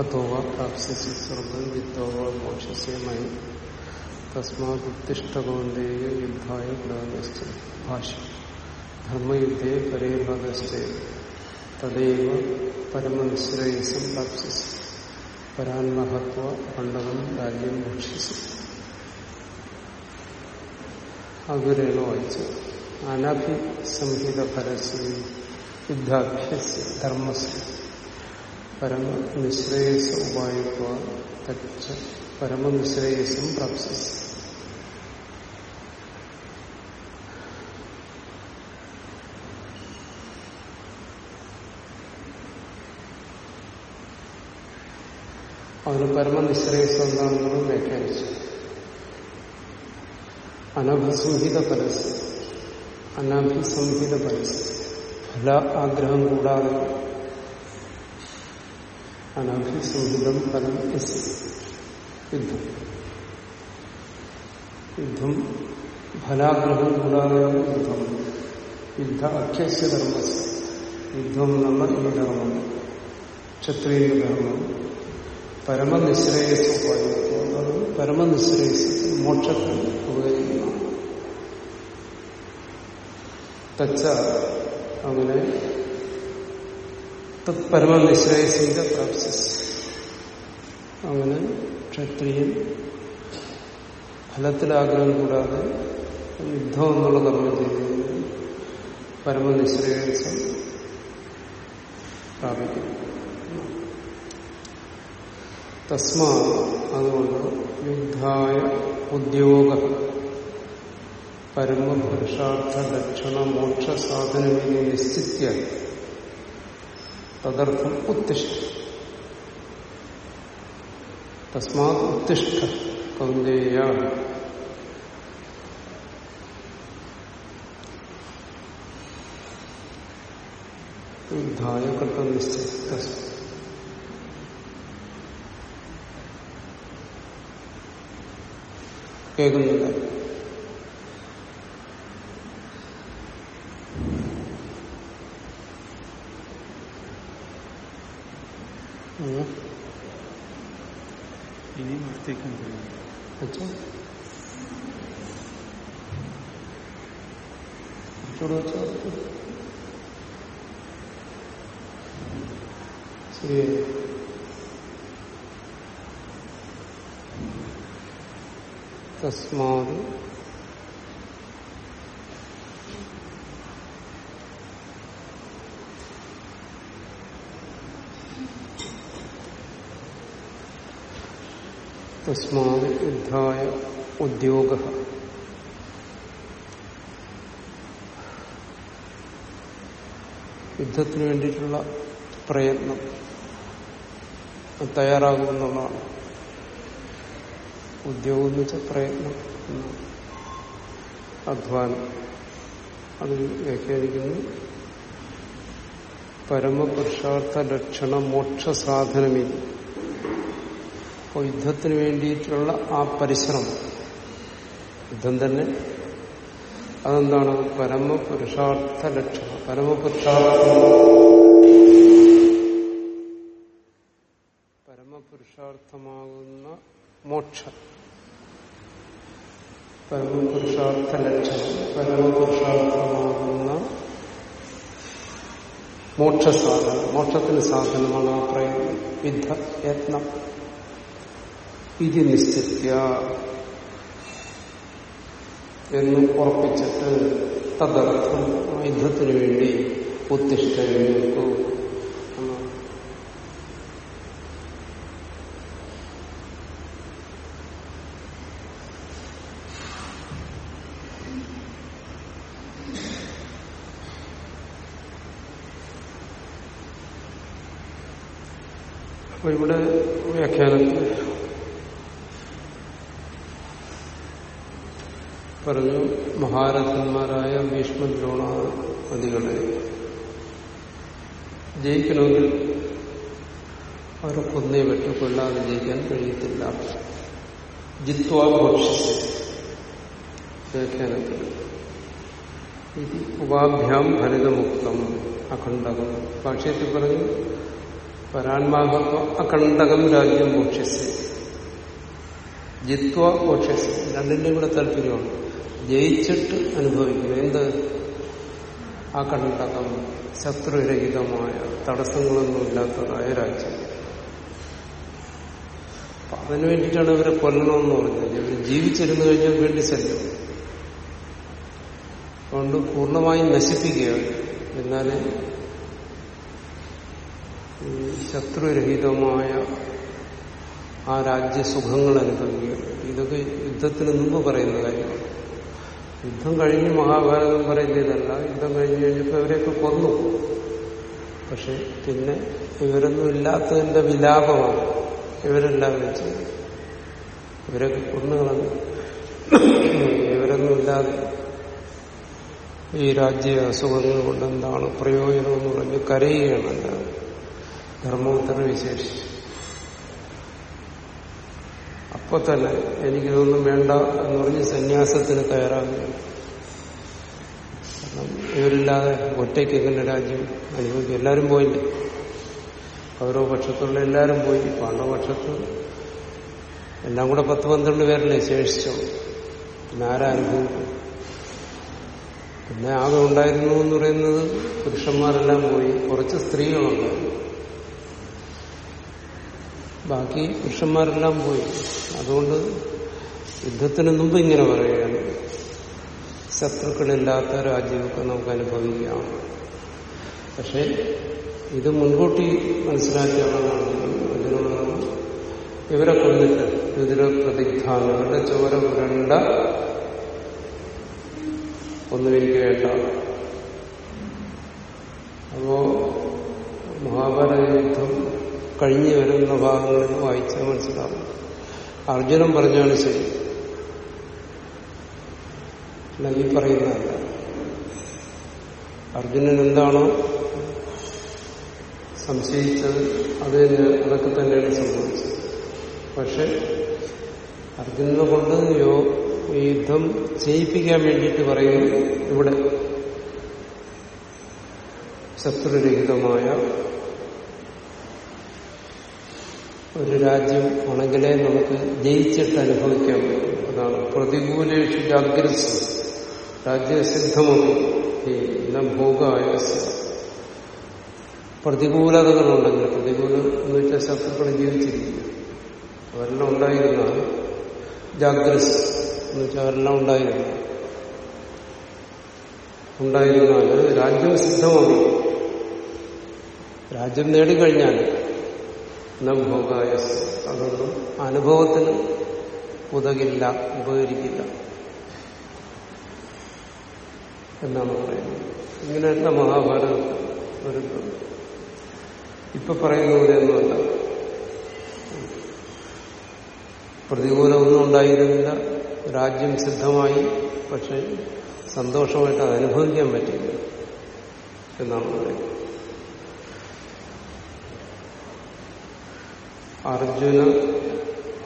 അഥോവ പ്രാപ്സ്യസി സ്വർഗം വിത്തോവ മോക്ഷസ്യമായി തസ്മാതുത്തിഷ്ടകോന്തേയ യുദ്ധായ ഗ്രാമസ്ഥ ഭാഷ്യം ധർമ്മയുദ്ധേ പരേഭഗസ്ഥേ തദൈവ പരമനിശ്രേയസം പ്രാപ്സ്യസി പരാന്മഹത്വ പണ്ഡവം രാജ്യം ഭക്ഷ്യസി അവരാണ് വായിച്ചത് അനഭിസംഹിത പരസ്യ യുദ്ധാഭ്യസ്യ ധർമ്മസ് പരമനിശ്രേയസ ഉപായിത്വ തച്ച പരമനിശ്രേയസം പ്രാപ്സിസ് അതിന് പരമനിശ്രേയസം എന്താണെന്ന് വ്യാഖ്യാനിച്ചു. അനഭിസംഹിത പരസ്യം അനഭിസംഹിത പരസ്യം. ഫല ആഗ്രഹം കൂടാതെ അനഭിസംഹിതം ഫലം എസ്. യുദ്ധം. യുദ്ധം ഫലാഗ്രഹം കൂടാതെയാണ് യുദ്ധം. യുദ്ധ അഖ്യസ്യ ധർമ്മ യുദ്ധം നമ്മൾ ഈ ധർമ്മം. ക്ഷത്രിയ ധർമ്മം. പരമനിശ്രേയസ് അത് പരമനിശ്രേയസ് മോക്ഷത്തിൽ ഉപകരിക്കുന്നു. തച്ച അങ്ങനെ പരമനിശ്രേയസിന്റെ പ്രാപ്സിസ് അങ്ങനെ ക്ഷത്രിയൻ ഫലത്തിലാഗ്രഹം കൂടാതെ യുദ്ധം എന്നുള്ള കർമ്മം ചെയ്യുന്നത് പരമനിശ്രേയസം പ്രാപിക്കും. തസ്മാ അതുകൊണ്ട് യുദ്ധായ ഉദ്യോഗ പരമപുരുഷാർത്ഥ ലക്ഷണ മോക്ഷ സാധനമെന്ന് നിശ്ചിത്യ തദർത്ഥം ഉത്തിഷ്ഠ. തസ്മാത് ഉത്തിഷ്ഠ കൗന്ദേയ. യുദ്ധായ കൃതം നിശ്ചയിച്ച കേൾക്കുന്നില്ല ഇനി വർത്തിക്കാൻ കഴിയും വെച്ചോ ചൂട് വെച്ചോ ശരി. തസ്മാത് തസ്മാത് യുദ്ധായ ഉദ്യോഗ യുദ്ധത്തിന് വേണ്ടിയിട്ടുള്ള പ്രയത്നം തയ്യാറാകുമെന്നുള്ളതാണ്. ഉദ്യോഗം എന്ന് വെച്ചാൽ പ്രയത്നം. അധ്വാനം. അതിൽ വ്യാഖ്യാനിക്കുന്നു പരമപുരുഷാർത്ഥ ലക്ഷണ മോക്ഷ സാധനമില്ല അപ്പോൾ യുദ്ധത്തിന് വേണ്ടിയിട്ടുള്ള ആ പരിശ്രമം. യുദ്ധം തന്നെ. അതെന്താണ്? പരമപുരുഷാർത്ഥ ലക്ഷണം. പരമപുരുഷാർത്ഥം. പരമപുരുഷാർത്ഥമാകുന്ന മോക്ഷം. പരമപുരുഷാർത്ഥ ലക്ഷണം. പരമപുരുഷാർത്ഥമാകുന്ന മോക്ഷസാധനം. മോക്ഷത്തിന് സാധനമാണ് ആ പ്രയത്നം യുദ്ധ യത്നം. ഇത് നിശ്ചിത്യ എന്ന് ഉറപ്പിച്ചിട്ട് തദർത്ഥം ആ യുദ്ധത്തിന് വേണ്ടി ഉത്തിഷ്ഠ എഴുന്നേൽക്കൂ എന്നാണ് അപ്പൊ ഇവിടെ വ്യാഖ്യാനത്തിൽ പറഞ്ഞു മഹാരഥന്മാരായ ഭീഷ്മ ദ്രോണാദികളെ ജയിക്കണമെങ്കിൽ അവരെ കൊന്നേ പറ്റൂ കൊല്ലാതെ ജയിക്കാൻ കഴിയത്തില്ല. ജിത്വാ ഭക്ഷിച്ച് വ്യാഖ്യാനത്തിൽ. ഇത് ഉപാഭ്യാം ഭരിതമുക്തം അഖണ്ഡകം. ഭാഷയത്തിൽ പറഞ്ഞു പരാത്മാകത്വ അഖണ്ഡകം രാജ്യം മോക്ഷ്യസ് ജിത്വ മോക്ഷ്യസ് രണ്ടിന്റെയും കൂടെ താല്പര്യമാണ് ജയിച്ചിട്ട് അനുഭവിക്കുന്നു. എന്ത്? ആ കണ്ടകം ശത്രുരഹിതമായ തടസ്സങ്ങളൊന്നും ഇല്ലാത്തതായ രാജ്യം. അപ്പൊ അതിനു വേണ്ടിയിട്ടാണ് ഇവരെ കൊല്ലണമെന്ന് പറഞ്ഞത്. ഇവർ ജീവിച്ചിരുന്നു കഴിഞ്ഞാൽ വേണ്ടി ശല്യം. അതുകൊണ്ട് പൂർണമായും നശിപ്പിക്കുക എന്നാലേ ശത്രുരഹിതമായ ആ രാജ്യസുഖങ്ങൾ അനുഭവിക്കുക ഇതൊക്കെ യുദ്ധത്തിന് മുമ്പ് പറയുന്ന കാര്യമാണ്. യുദ്ധം കഴിഞ്ഞ് മഹാഭാരതം പറയുന്നതല്ല യുദ്ധം കഴിഞ്ഞ് കഴിഞ്ഞപ്പോൾ ഇവരെയൊക്കെ കൊന്നു. പക്ഷെ പിന്നെ ഇവരൊന്നും ഇല്ലാത്തതിന്റെ വിലാപമാണ് ഇവരെല്ലാം വെച്ച് ഇവരൊക്കെ കൊന്നുകളഞ്ഞു ഇവരൊന്നും ഇല്ലാതെ ഈ രാജ്യ അസുഖങ്ങൾ കൊണ്ട് എന്താണ് പ്രയോജനം എന്ന് പറഞ്ഞ് കരയുകയാണ് ധർമ്മോത്തര വിശേഷിച്ച്. അപ്പൊ തന്നെ എനിക്കിതൊന്നും വേണ്ട എന്ന് പറഞ്ഞ് സന്യാസത്തിന് കാരണം ഇവരില്ലാതെ ഒറ്റയ്ക്ക് എങ്ങനെ രാജ്യം അനുഭവിക്കും. എല്ലാവരും പോയില്ലേ? പക്ഷത്തുള്ള എല്ലാവരും പോയി. പാണ്ഡവപക്ഷത്ത് എല്ലാം കൂടെ പത്ത് പന്ത്രണ്ട് പേരല്ലേ ശേഷിച്ചോ? പിന്നെ ആരനുഭവിക്കും പിന്നെ ആകെ ഉണ്ടായിരുന്നു എന്ന് പറയുന്നത് പുരുഷന്മാരെല്ലാം പോയി. കുറച്ച് സ്ത്രീകളുണ്ടായിരുന്നു ബാക്കി പുരുഷന്മാരെല്ലാം പോയി. അതുകൊണ്ട് യുദ്ധത്തിന് മുമ്പ് ഇങ്ങനെ പറയുകയാണ്. ശത്രുക്കളില്ലാത്ത രാജ്യമൊക്കെ നമുക്ക് അനുഭവിക്കാം. പക്ഷെ ഇത് മുൻകൂട്ടി മനസ്സിലാക്കിയാണെന്നാണ് അതിനുള്ള ഇവരെ കൊന്നിട്ട് ഇതിലെ പ്രതിഗ്ധാനങ്ങളുടെ ചോര പുരണ്ട ഒന്നും എനിക്ക് വേണ്ട. അപ്പോ മഹാഭാരത യുദ്ധം കഴിഞ്ഞു വരുന്ന ഭാഗങ്ങളിൽ വായിച്ചാൽ മനസ്സിലാവും. അർജുനൻ പറഞ്ഞാണ് ശരി. ഈ പറയുന്നതല്ല അർജുനൻ എന്താണോ സംശയിച്ചത് അത് അതൊക്കെ തന്നെയാണ് സംഭവിച്ചത്. പക്ഷെ അർജുനനെ കൊണ്ട് യോ യുദ്ധം ചെയ്യിപ്പിക്കാൻ വേണ്ടിയിട്ട് പറയുന്നു ഇവിടെ. ശത്രുരഹിതമായ ഒരു രാജ്യം ആണെങ്കിലേ നമുക്ക് ജയിച്ചിട്ട് അനുഭവിക്കാൻ പറ്റും അതാണ് പ്രതികൂലേഷു ജാഗ്രസ് രാജ്യസിദ്ധമാണ്. ഈ ഭോഗായ പ്രതികൂലതകളുണ്ടെങ്കിൽ പ്രതികൂലം എന്ന് വെച്ചാൽ ശത്രുക്കൾ ജീവിച്ചിരിക്കുക അവരെല്ലാം ഉണ്ടായിരുന്ന ജാഗ്രസ് എന്ന് വെച്ചാൽ അവരെല്ലാം ഉണ്ടായിരുന്നു. ഉണ്ടായിരുന്നാൽ രാജ്യം സിദ്ധമാണ്. രാജ്യം നേടിക്കഴിഞ്ഞാൽ ഭോഗായ അതൊന്നും അനുഭവത്തിന് ഉതകില്ല ഉപകരിക്കില്ല എന്നാണ് പറയുന്നത്. ഇങ്ങനെയല്ല മഹാഭാരതം വരുന്നത്. ഇപ്പൊ പറയുന്ന പോലെയൊന്നുമല്ല പ്രതികൂലമൊന്നും ഉണ്ടായിരുന്നില്ല. രാജ്യം സിദ്ധമായി പക്ഷെ സന്തോഷമായിട്ട് അത് അനുഭവിക്കാൻ പറ്റില്ല എന്നാണ് പറയുന്നത്. അർജുന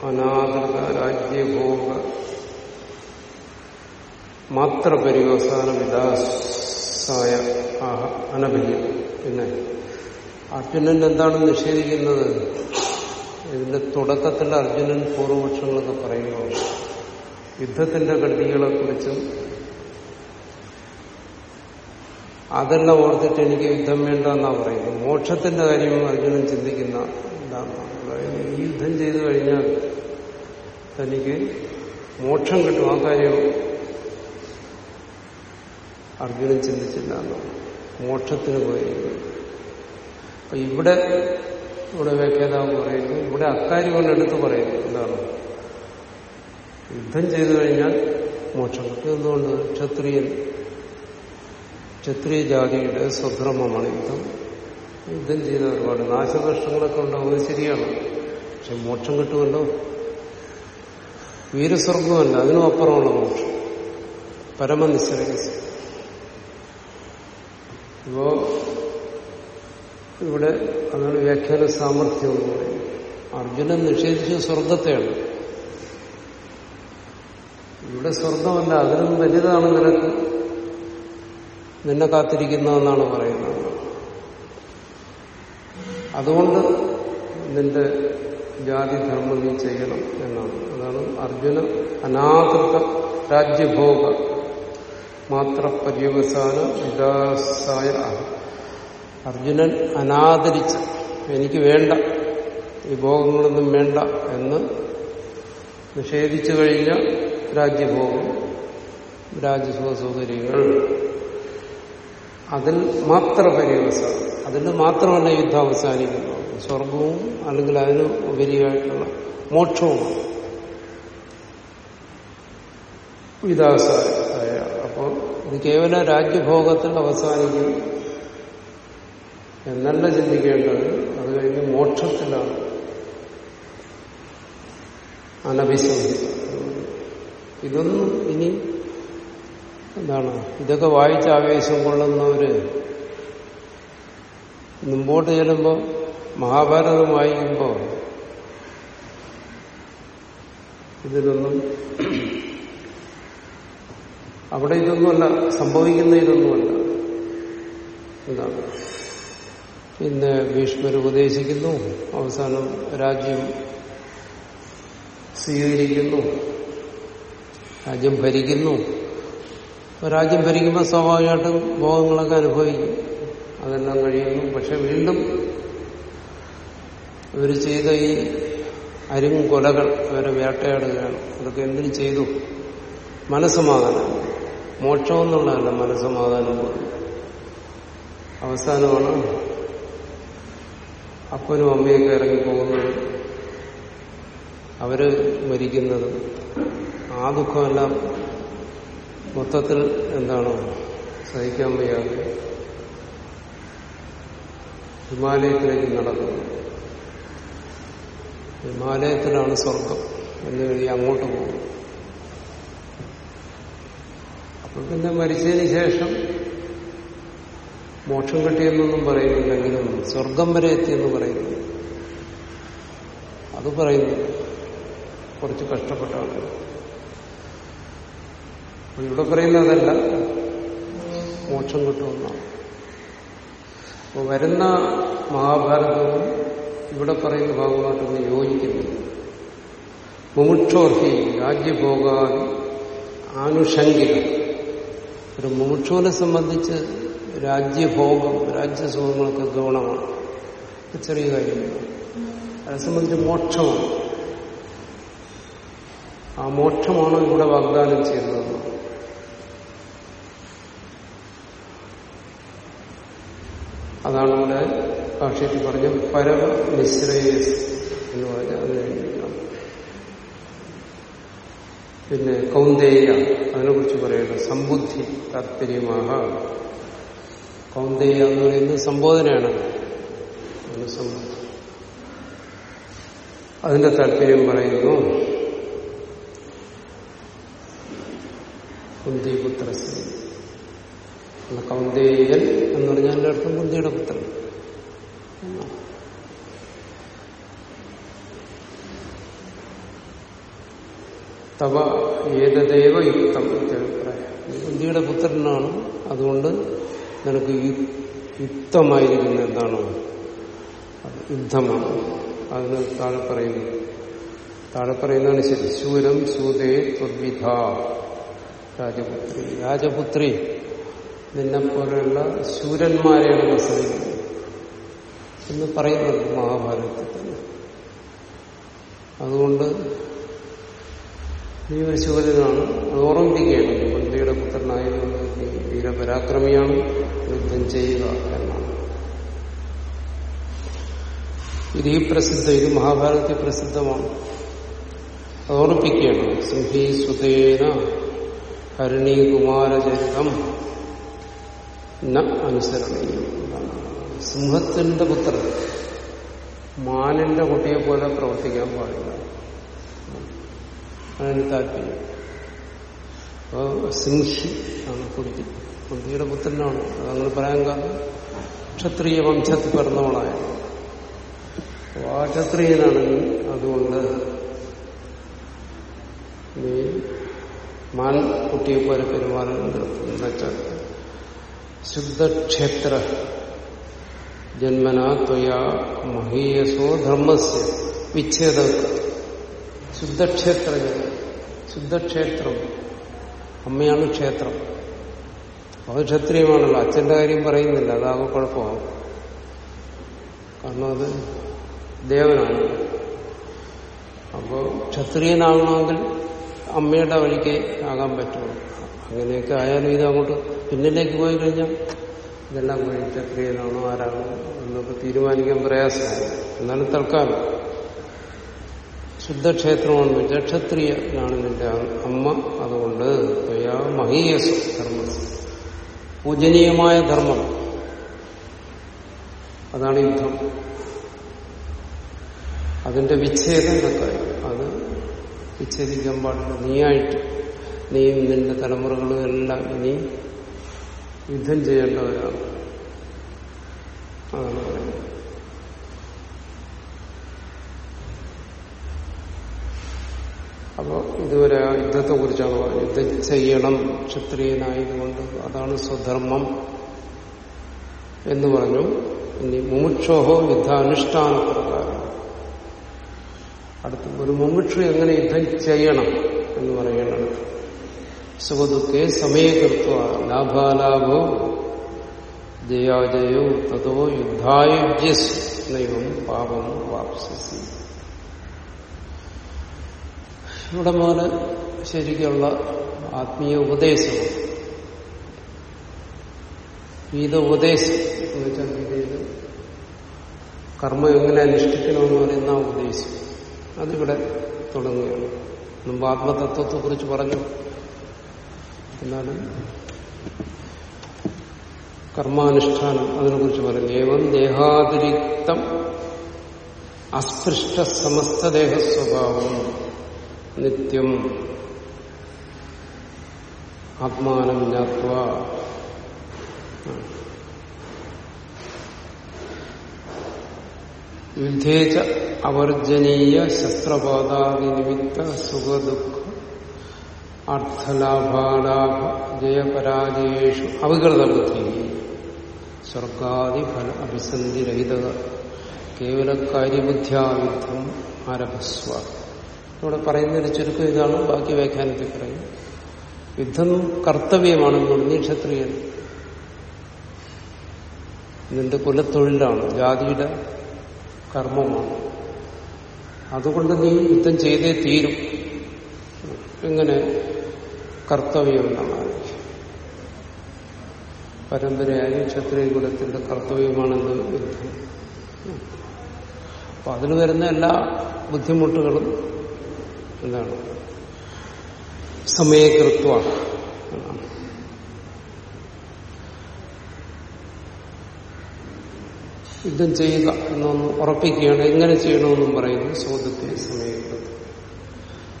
അനാദൃത രാജ്യഭോഗ മാത്ര പരിവസാന വിലാസായ അനഭിജ്ഞം പിന്നെ അർജുനൻ എന്താണ് നിഷേധിക്കുന്നത്? ഇതിന്റെ തുടക്കത്തിൽ അർജുനൻ പൂർവപക്ഷങ്ങളൊക്കെ പറയുമ്പോൾ യുദ്ധത്തിന്റെ കൃതികളെ കുറിച്ചും അതെല്ലാം ഓർത്തിട്ട് എനിക്ക് യുദ്ധം വേണ്ട എന്നാ പറയുന്നത്. മോക്ഷത്തിന്റെ കാര്യം അർജുനൻ ചിന്തിക്കുന്ന എന്താണ് ഈ യുദ്ധം ചെയ്തു കഴിഞ്ഞാൽ തനിക്ക് മോക്ഷം കിട്ടും. ആ കാര്യം അർജുനൻ ചിന്തിച്ചില്ല എന്നാണ് മോക്ഷത്തിന് പോയി അപ്പൊ ഇവിടെ ഇവിടെ വ്യാഖ്യാതാവ് പറയുന്നു ഇവിടെ അക്കാര്യം കൊണ്ട് എടുത്ത് പറയുന്നു. എന്താണ്? യുദ്ധം ചെയ്തു കഴിഞ്ഞാൽ മോക്ഷം കിട്ടും. എന്തുകൊണ്ട്? ക്ഷത്രിയൻ ക്ഷത്രിയ ജാതിയുടെ സ്വധർമ്മമാണ് യുദ്ധം. യുദ്ധം ചെയ്ത ഒരുപാട് നാശനഷ്ടങ്ങളൊക്കെ ഉണ്ടാവും. അത് ശരിയാണ്. പക്ഷെ മോക്ഷം കിട്ടുമല്ലോ? വീരസ്വർഗമല്ല അതിനും അപ്പുറമുള്ള മോക്ഷം. പരമനിശ്ചയസ് ഇപ്പോ ഇവിടെ അതാണ് വ്യാഖ്യാന സാമർഥ്യം എന്ന് പറയുന്നത് അർജുനൻ നിഷേധിച്ച സ്വർഗത്തെയാണ് ഇവിടെ സ്വർഗമല്ല അതിനും വലുതാണ് നിനക്ക്. നിന്നെ കാത്തിരിക്കുന്നതെന്നാണ് പറയുന്നത്. അതുകൊണ്ട് നിന്റെ ജാതി ധർമ്മം നീ ചെയ്യണം എന്നാണ്. അതാണ് അർജുന അനാകൃത രാജ്യഭോഗ മാത്ര പര്യവസാന വികാസായ അർജുനൻ അനാദരിച്ച് എനിക്ക് വേണ്ട ഈ ഭോഗങ്ങളൊന്നും വേണ്ട എന്ന് നിഷേധിച്ചു കഴിഞ്ഞ രാജ്യഭോഗം രാജ്യസുഖ സൗകര്യങ്ങൾ അതിൽ മാത്ര പര്യവസാനം അതിൽ മാത്രമല്ല യുദ്ധം അവസാനിക്കുന്നത് സ്വർഗവും അല്ലെങ്കിൽ അതിന് ഉപരിയായിട്ടുള്ള മോക്ഷവുമാണ്. വിതാസായ അപ്പോൾ ഇത് കേവല രാജ്യഭോഗത്തിൽ അവസാനിക്കും. എന്നല്ല ചിന്തിക്കേണ്ടത്. അത് കഴിഞ്ഞ് മോക്ഷത്തിലാണ് അനഭിസന്ധി ഇതൊന്നും ഇനി എന്താണ്? ഇതൊക്കെ വായിച്ച് ആവേശം കൊള്ളുന്നവര് മുമ്പോട്ട് ചെല്ലുമ്പോൾ മഹാഭാരതം വായിക്കുമ്പോൾ ഇതിലൊന്നും അവിടെ ഇതൊന്നുമല്ല സംഭവിക്കുന്ന ഇതൊന്നുമല്ല. എന്താണ്? പിന്നെ ഭീഷ്മർ ഉപദേശിക്കുന്നു അവസാനം രാജ്യം സ്വീകരിക്കുന്നു രാജ്യം ഭരിക്കുന്നു. രാജ്യം ഭരിക്കുമ്പോൾ സ്വാഭാവികമായിട്ടും ഭോഗങ്ങളൊക്കെ അനുഭവിക്കും. അതെല്ലാം കഴിയുന്നു. പക്ഷെ വീണ്ടും ഇവർ ചെയ്ത ഈ അരും കൊലകൾ അവരെ വേട്ടയാടുകയാണ്. അതൊക്കെ എന്തിനു ചെയ്തു? മനസ്സമാധാനം. മോക്ഷമെന്നുള്ളതല്ല മനസ്സമാധാനം. പോലും അവസാനമാണ് അപ്പനും അമ്മയൊക്കെ ഇറങ്ങിപ്പോകുന്നത് അവർ മരിക്കുന്നത്. ആ ദുഃഖമെല്ലാം മൊത്തത്തിൽ എന്താണോ? സഹിക്കാൻ വയ്യാതെ ഹിമാലയത്തിലേക്ക് നടക്കുന്നത് ഹിമാലയത്തിലാണ് സ്വർഗം എന്ന് എഴുതി അങ്ങോട്ട് പോകും അപ്പൊ പിന്നെ മരിച്ചതിന് ശേഷം മോക്ഷം കിട്ടിയെന്നൊന്നും പറയുന്നില്ലെങ്കിലും സ്വർഗം വരെ എത്തിയെന്ന് പറയുന്നു. അത് പറയുന്നു. കുറച്ച് കഷ്ടപ്പെട്ടാണ് ഇവിടെ പറയുന്നതല്ല മോക്ഷം കിട്ടുമെന്നാണ് അപ്പോൾ വരുന്ന മഹാഭാരതവും ഇവിടെ പറയുന്ന ഭാഗമായിട്ടൊന്ന് യോജിക്കുന്നില്ല. മുമുക്ഷോർഹി രാജ്യഭോഗാദി ആനുഷംഗികം ഒരു മുമുക്ഷുവിനെ സംബന്ധിച്ച് രാജ്യഭോഗം രാജ്യസുഖങ്ങളൊക്കെ ഗൗണമാണ്. ചെറിയ കാര്യമാണ് അതിനെ സംബന്ധിച്ച് മോക്ഷമാണ്. ആ മോക്ഷമാണ് ഇവിടെ വാഗ്ദാനം ചെയ്യുന്നത്? അതാണ് ഇവിടെ ഭാഷയിൽ പറഞ്ഞ പരമ നിശ്രേയസ് എന്ന് പറഞ്ഞാൽ അത് പിന്നെ കൗന്ദേയ അതിനെക്കുറിച്ച് പറയുന്നത് സമ്പുദ്ധി താത്പര്യമാഹ. കൗന്ദേയ എന്ന് പറയുന്നത് സംബോധനയാണ്. അതിന് അതിന്റെ താല്പര്യം പറയുന്നു കുന്തിപുത്രസ് കൗന്ദേയൻ എന്ന് പറഞ്ഞാൽ എന്റെ അർത്ഥം കുന്തിയുടെ പുത്രൻ. തവ ഏതദേവ യുക്തം അഭിപ്രായം. കുന്തിയുടെ പുത്രനാണ്. അതുകൊണ്ട് നിനക്ക് യുക്തമായിരിക്കുന്ന എന്താണ് യുദ്ധമാണ്. അതിന് താഴെ പറയുന്നു. താഴെ പറയുന്നതാണ് ശരി ശൂരം സൂതേ ത്വദ്വിധ രാജപുത്രി. രാജപുത്രി നിന്നെപ്പോലെയുള്ള ശൂരന്മാരെയാണ് പ്രസവിക്കുന്നത് എന്ന് പറയുന്നത് മഹാഭാരതത്തിൽ തന്നെ. അതുകൊണ്ട് നീ ഒരു ശൂരനാണ് അത് ഓർമ്മിപ്പിക്കുകയാണ് കുന്തിയുടെ പുത്രനായതുകൊണ്ട് നീ വീരപരാക്രമിയാണ് യുദ്ധം ചെയ്യുക എന്നാണ്. ഇത് ഈ പ്രസിദ്ധ ഇത് മഹാഭാരതത്തിൽ പ്രസിദ്ധമാണ്. അത് ഓർമ്മിപ്പിക്കുകയാണ് സിംഹി സുതേന ഹരിണീകുമാരചരിതം അനുസരണീയം സിംഹത്തിന്റെ പുത്രൻ മാനിന്റെ കുട്ടിയെ പോലെ പ്രവർത്തിക്കാൻ പാടില്ല. അതിന് താല്പര്യം. അപ്പോൾ സിംഹി ആണ് കുട്ടി. കുട്ടിയുടെ പുത്രനാണ്. അതങ്ങനെ പറയാൻ കാരണം ക്ഷത്രിയ വംശത്തിൽ പിറന്നവളായ. ആ ക്ഷത്രിയനാണെങ്കിൽ അതുകൊണ്ട് നീ മാൻ കുട്ടിയെ പോലെ പെരുമാറുന്നുണ്ട് എന്നുവെച്ചാൽ ശുദ്ധക്ഷേത്ര ജന്മനാ ത്വയാ മഹീയസോ ധർമ്മസ്യ വിച്ഛേദ ശുദ്ധക്ഷേത്ര ശുദ്ധക്ഷേത്രം അമ്മയാണ് ക്ഷേത്രം അത് ക്ഷത്രിയമാണല്ലോ അച്ഛന്റെ കാര്യം പറയുന്നില്ല അതാകെ കുഴപ്പമാകും കാരണം അത് ദേവനാണ്. അപ്പോൾ ക്ഷത്രിയനാകണമെങ്കിൽ അമ്മയുടെ വഴിക്ക് ആകാൻ പറ്റുള്ളൂ. അങ്ങനെയൊക്കെ ആയാലും ഇത് അങ്ങോട്ട് പിന്നിലേക്ക് പോയി കഴിഞ്ഞാൽ ഇതെല്ലാം പോയി ക്ഷത്രിയനാണോ ആരാണോ എന്നൊക്കെ തീരുമാനിക്കാൻ പ്രയാസമാണ്. എന്നാലും തൽക്കാലം. ശുദ്ധക്ഷേത്രമാണെന്ന് വെച്ചാൽ ക്ഷത്രിയനാണ് നിന്റെ അമ്മ. അതുകൊണ്ട് ത്വയാ മഹീയസ് ധർമ്മ. പൂജനീയമായ ധർമ്മം. അതാണ് യുദ്ധം. അതിന്റെ വിച്ഛേദം എന്തൊക്കെ അത് വിച്ഛേദിക്കാൻ പാടില്ല. നീയായിട്ട് നീയും നിന്റെ തലമുറകളും എല്ലാം ഇനി യുദ്ധം ചെയ്യേണ്ടവരാണ്. അതാണ് പറയുന്നത് അപ്പോൾ ഇതുവരെ ആ യുദ്ധത്തെ കുറിച്ചാണ് പറഞ്ഞത്. യുദ്ധം ചെയ്യണം ക്ഷത്രിയനായതുകൊണ്ട് അതാണ് സ്വധർമ്മം എന്ന് പറഞ്ഞു. ഇനി മുമുക്ഷോഹോ യുദ്ധാനുഷ്ഠാന പ്രകാരം. അടുത്ത ഒരു മുമുക്ഷു എങ്ങനെ യുദ്ധം ചെയ്യണം എന്ന് പറയേണ്ടത് സുഖദുഃഖേ സമയകൃത്വ ലാഭാലാഭോ ജയാജയോ തതോ യുദ്ധായുജ്യസ് നൈവം പാപം വാപ്സി ഇവിടെ മുതൽ ശരിക്കുള്ള ആത്മീയ ഉപദേശം. ഗീത ഉപദേശം എന്ന് വെച്ചാൽ ഗീതയിൽ കർമ്മം എങ്ങനെ അനുഷ്ഠിക്കണമെന്ന് പറയുന്ന ഉപദേശം. അതിവിടെ തുടങ്ങുകയാണ്. മുമ്പ് ആത്മതത്വത്തെ കുറിച്ച് പറഞ്ഞു. എന്നാലും കർമാനുഷ്ഠാനം അതിനെക്കുറിച്ച് പറഞ്ഞു ഏവം ദേഹാതിരിക്തം അസ്പൃഷ്ട സമസ്തദേഹ സ്വഭാവം നിത്യം ആത്മാനം ജാത്വ യുദ്ധേച അവർജനീയ ശസ്ത്രപാതാദിനിമിത്ത സുഖദുഃഖ അർത്ഥലാഭാലാഭ ജയപരാജയേഷു അവികൃത ബുദ്ധി സ്വർഗാദി ഫല അഭിസന്ധിരഹിത കേവല കാര്യബുദ്ധ്യായുദ്ധം ആരഭസ്വ. ഇവിടെ പറയുന്നതിന് ചുരുക്കം ഇതാണ് ബാക്കി വ്യാഖ്യാനത്തിൽ പറയും. യുദ്ധം കർത്തവ്യമാണെന്ന് നീ ക്ഷത്രിയൻ. നിന്റെ കുലത്തൊഴിലാണ് ജാതിയുടെ കർമ്മമാണ്. അതുകൊണ്ട് നീ യുദ്ധം ചെയ്തേ തീരും. എങ്ങനെ? കർത്തവ്യം എന്നാണ് പരമ്പരയായി ക്ഷത്രിയ കുലത്തിന്റെ കർത്തവ്യമാണെന്ന് യുദ്ധം അപ്പൊ അതിന് വരുന്ന എല്ലാ ബുദ്ധിമുട്ടുകളും എന്താണ്? സമയകൃത്വ യുദ്ധം ചെയ്യുക എന്നൊന്ന് ഉറപ്പിക്കുകയാണ്. എങ്ങനെ ചെയ്യണമെന്നും പറയുന്നു. സോദത്തെ സമയകൃത്വം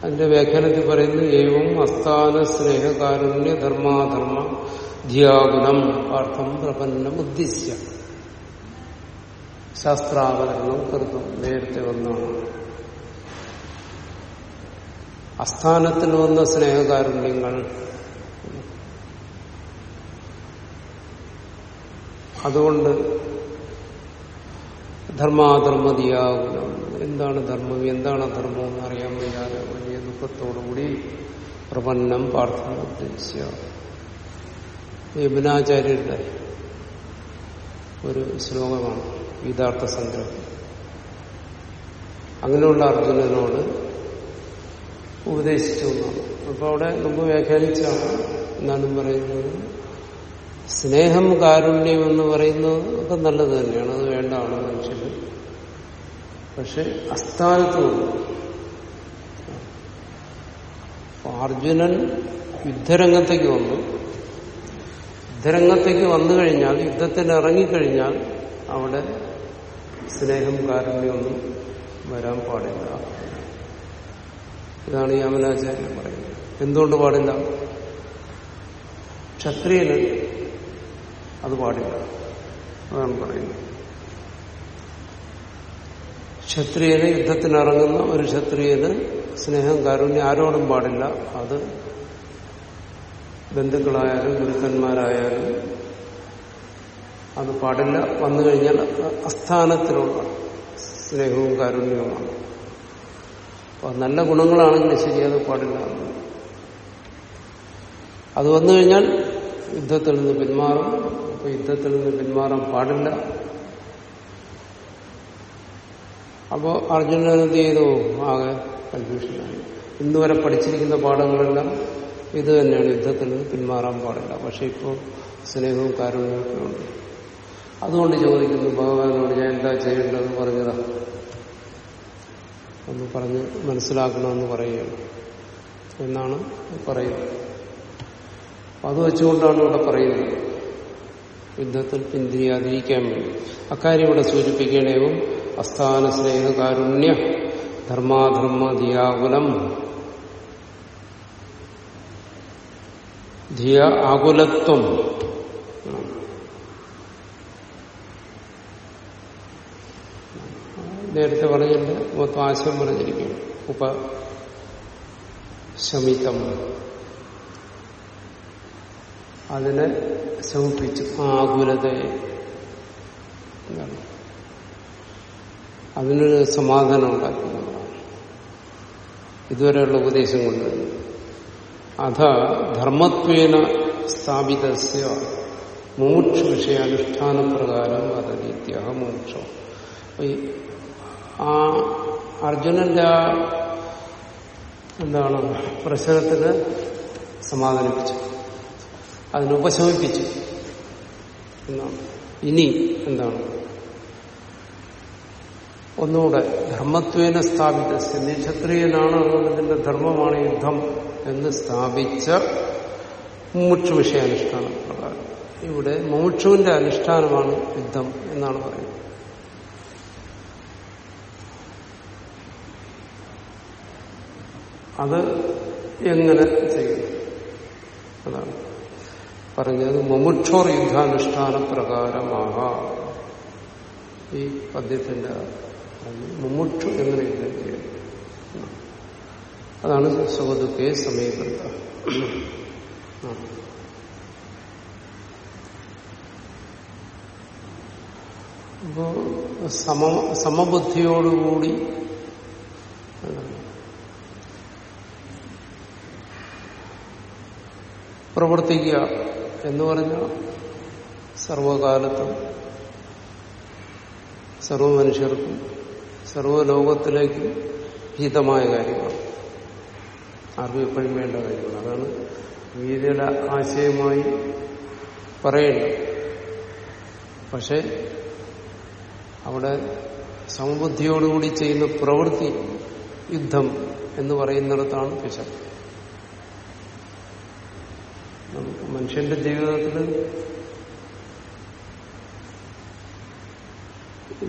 അതിന്റെ വ്യാഖ്യാനത്തിൽ പറയുന്നു ഏവം അസ്ഥാന സ്നേഹകാരുണ്യ ധർമാധർമ്മ ധ്യാഗുണം പാർത്ഥം പ്രപന്നം ഉദ്ദേശിച്ച. ശാസ്ത്രാവതരണം കൃത്യം നേരത്തെ വന്നാണ് അസ്ഥാനത്തിൽ വന്ന സ്നേഹകാരുണ്യങ്ങൾ അതുകൊണ്ട് ധർമാധർമ്മ ധർമാധർമ്മതിയാകുലം എന്താണ് ധർമ്മം? എന്താണ് അധർമ്മം എന്ന് അറിയാൻ വയ്യാതെ വലിയ ദുഃഖത്തോടുകൂടി പ്രപന്നം പാർത്ഥന ഉദ്ദേശിച്ച യമുനാചാര്യരുടെ ഒരു ശ്ലോകമാണ് ഗീതാർത്ഥ സംഗ്രഹം. അങ്ങനെയുള്ള അർജുനനോട് ഉപദേശിച്ചു എന്നാണ് അപ്പൊ അവിടെ മുമ്പ് വ്യാഖ്യാനിച്ചാണ് എന്നാലും പറയുന്നത്. സ്നേഹം കാരുണ്യം എന്ന് പറയുന്നത് ഒക്കെ നല്ലത് തന്നെയാണ്. അത് വേണ്ടതാണ് മനുഷ്യന്. പക്ഷെ അസ്ഥാനത്ത് അർജുനൻ യുദ്ധരംഗത്തേക്ക് വന്നു. യുദ്ധരംഗത്തേക്ക് വന്നു കഴിഞ്ഞാൽ യുദ്ധത്തിൽ ഇറങ്ങിക്കഴിഞ്ഞാൽ അവിടെ സ്നേഹം കാരുണ്യമൊന്നും വരാൻ പാടില്ല. ഇതാണ് ഈ അമലാചാര്യൻ പറയുന്നത്. എന്തുകൊണ്ട് പാടില്ല? ക്ഷത്രിയന് അത് പാടില്ല. അതാണ് പറയുന്നത്. ക്ഷത്രിയന് യുദ്ധത്തിനിറങ്ങുന്ന ഒരു ക്ഷത്രിയന് സ്നേഹം കാരുണ്യം ആരോടും പാടില്ല. അത് ബന്ധുക്കളായാലും ഗുരുക്കന്മാരായാലും അത് പാടില്ല. വന്നു കഴിഞ്ഞാൽ അസ്ഥാനത്തിലുള്ള സ്നേഹവും കാരുണ്യവുമാണ്. അപ്പൊ നല്ല ഗുണങ്ങളാണെങ്കിൽ ശരി അത് പാടില്ല. അത് വന്നു കഴിഞ്ഞാൽ യുദ്ധത്തിൽ നിന്ന് പിന്മാറും. അപ്പൊ യുദ്ധത്തിൽ നിന്ന് പിന്മാറാൻ പാടില്ല. അപ്പോ അർജുനൻ എന്ത് ചെയ്തു? ആകെ കൺഫ്യൂഷനായി ഇന്നുവരെ പഠിച്ചിരിക്കുന്ന പാഠങ്ങളെല്ലാം ഇത് തന്നെയാണ് യുദ്ധത്തിൽ നിന്ന് പിന്മാറാൻ പാടില്ല. പക്ഷെ ഇപ്പോൾ സ്നേഹവും കാരുണ്യമൊക്കെ ഉണ്ട്. അതുകൊണ്ട് ചോദിക്കുന്നു ഭഗവാനോട് ഞാൻ എന്താ ചെയ്യേണ്ടത് പറഞ്ഞതാ? ഒന്ന് പറഞ്ഞ് മനസ്സിലാക്കണമെന്ന് പറയുകയാണ്. എന്നാണ് പറയുന്നത്. അത് വെച്ചുകൊണ്ടാണ് ഇവിടെ പറയുന്നത്. യുദ്ധത്തിൽ പിന്തിരിയാതിരിക്കാൻ വേണ്ടി. അക്കാര്യം ഇവിടെ സൂചിപ്പിക്കണേവും അസ്ഥാന സ്നേഹ കാരുണ്യ ധർമാധർമ്മ ധിയാകുലം ധിയ ആകുലത്വം. നേരത്തെ പറഞ്ഞില്ല? മൊത്തം ആശയം പറഞ്ഞിരിക്കും. ഉപ ശമിതം അതിനെ ശമിപ്പിച്ചു. ആകുലതയെ. അതിനൊരു സമാധാനം ഉണ്ടാക്കുന്നതാണ് ഇതുവരെയുള്ള ഉപദേശം കൊണ്ട്. അധ ധർമ്മത്വേന സ്ഥാപിത മോക്ഷ വിഷയാനുഷ്ഠാന പ്രകാരം അതീത്യ മോക്ഷം. ആ അർജുനന്റെ ആ എന്താണ് പ്രശ്നത്തിന് സമാധാനിപ്പിച്ചു. അതിനുപശമിപ്പിച്ചു. എന്നാണ്. ഇനി എന്താണ്? ഒന്നുകൂടെ ധർമ്മത്വേന സ്ഥാപിച്ച നിക്ഷത്രിയനാണ് അതുകൊണ്ട് ഇതിന്റെ ധർമ്മമാണ് യുദ്ധം എന്ന് സ്ഥാപിച്ച മുമുക്ഷു വിഷയാനുഷ്ഠാനം പ്രകാരം. ഇവിടെ മുമുക്ഷുവിന്റെ അനുഷ്ഠാനമാണ് യുദ്ധം എന്നാണ് പറയുന്നത്. അത് എങ്ങനെ ചെയ്യും? അതാണ് പറഞ്ഞത് മുമുക്ഷോർ യുദ്ധാനുഷ്ഠാന പ്രകാരമാക. ഈ പദ്യത്തിന്റെ മുമുക്ഷു എങ്ങനെ ചെയ്യും അതാണ് സുഖദുഃഖയെ സമീപത്ത അപ്പോ സമ സമബുദ്ധിയോടുകൂടി പ്രവർത്തിക്കുക എന്ന് പറഞ്ഞാൽ സർവകാലത്തും സർവ മനുഷ്യർക്കും സർവലോകത്തിലേക്കും ഹിതമായ കാര്യമാണ് ആർക്കും എപ്പോഴും വേണ്ട കാര്യമാണ് അതാണ് ഗീതയുടെ ആശയമായി പറയേണ്ടത്. പക്ഷെ അവിടെ സമബുദ്ധിയോടുകൂടി ചെയ്യുന്ന പ്രവൃത്തി യുദ്ധം എന്ന് പറയുന്നിടത്താണ് പിശക് നമുക്ക് മനുഷ്യന്റെ ജീവിതത്തിൽ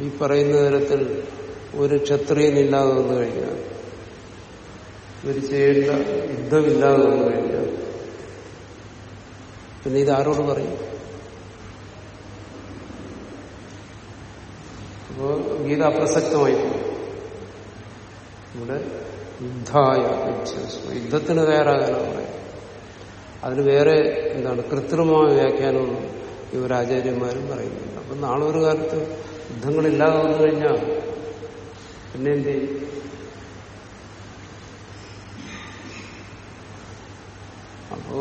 ഈ പറയുന്ന തരത്തിൽ ഒരു ക്ഷത്രിയനില്ലാതെ വന്നു കഴിഞ്ഞാൽ ഒരു ചെയ്യേണ്ട യുദ്ധമില്ലാതെ വന്നു കഴിഞ്ഞാൽ പിന്നെ ഇത് ആരോട് പറയും? അപ്പോ ഗീത അപ്രസക്തമായി ഇവിടെ യുദ്ധായ യുദ്ധത്തിന് തയ്യാറാകാനാണ് പറയുന്നത്. അതിന് വേറെ എന്താണ്? കൃത്രിമമായ വ്യാഖ്യാനമൊന്നും ഇവരാചാര്യന്മാരും പറയുന്നുണ്ട് അപ്പൊ നാളെ ഒരു കാലത്ത് യുദ്ധങ്ങളില്ലാതെ വന്നു കഴിഞ്ഞാൽ പിന്നെ എന്ത് ചെയ്യും അപ്പോ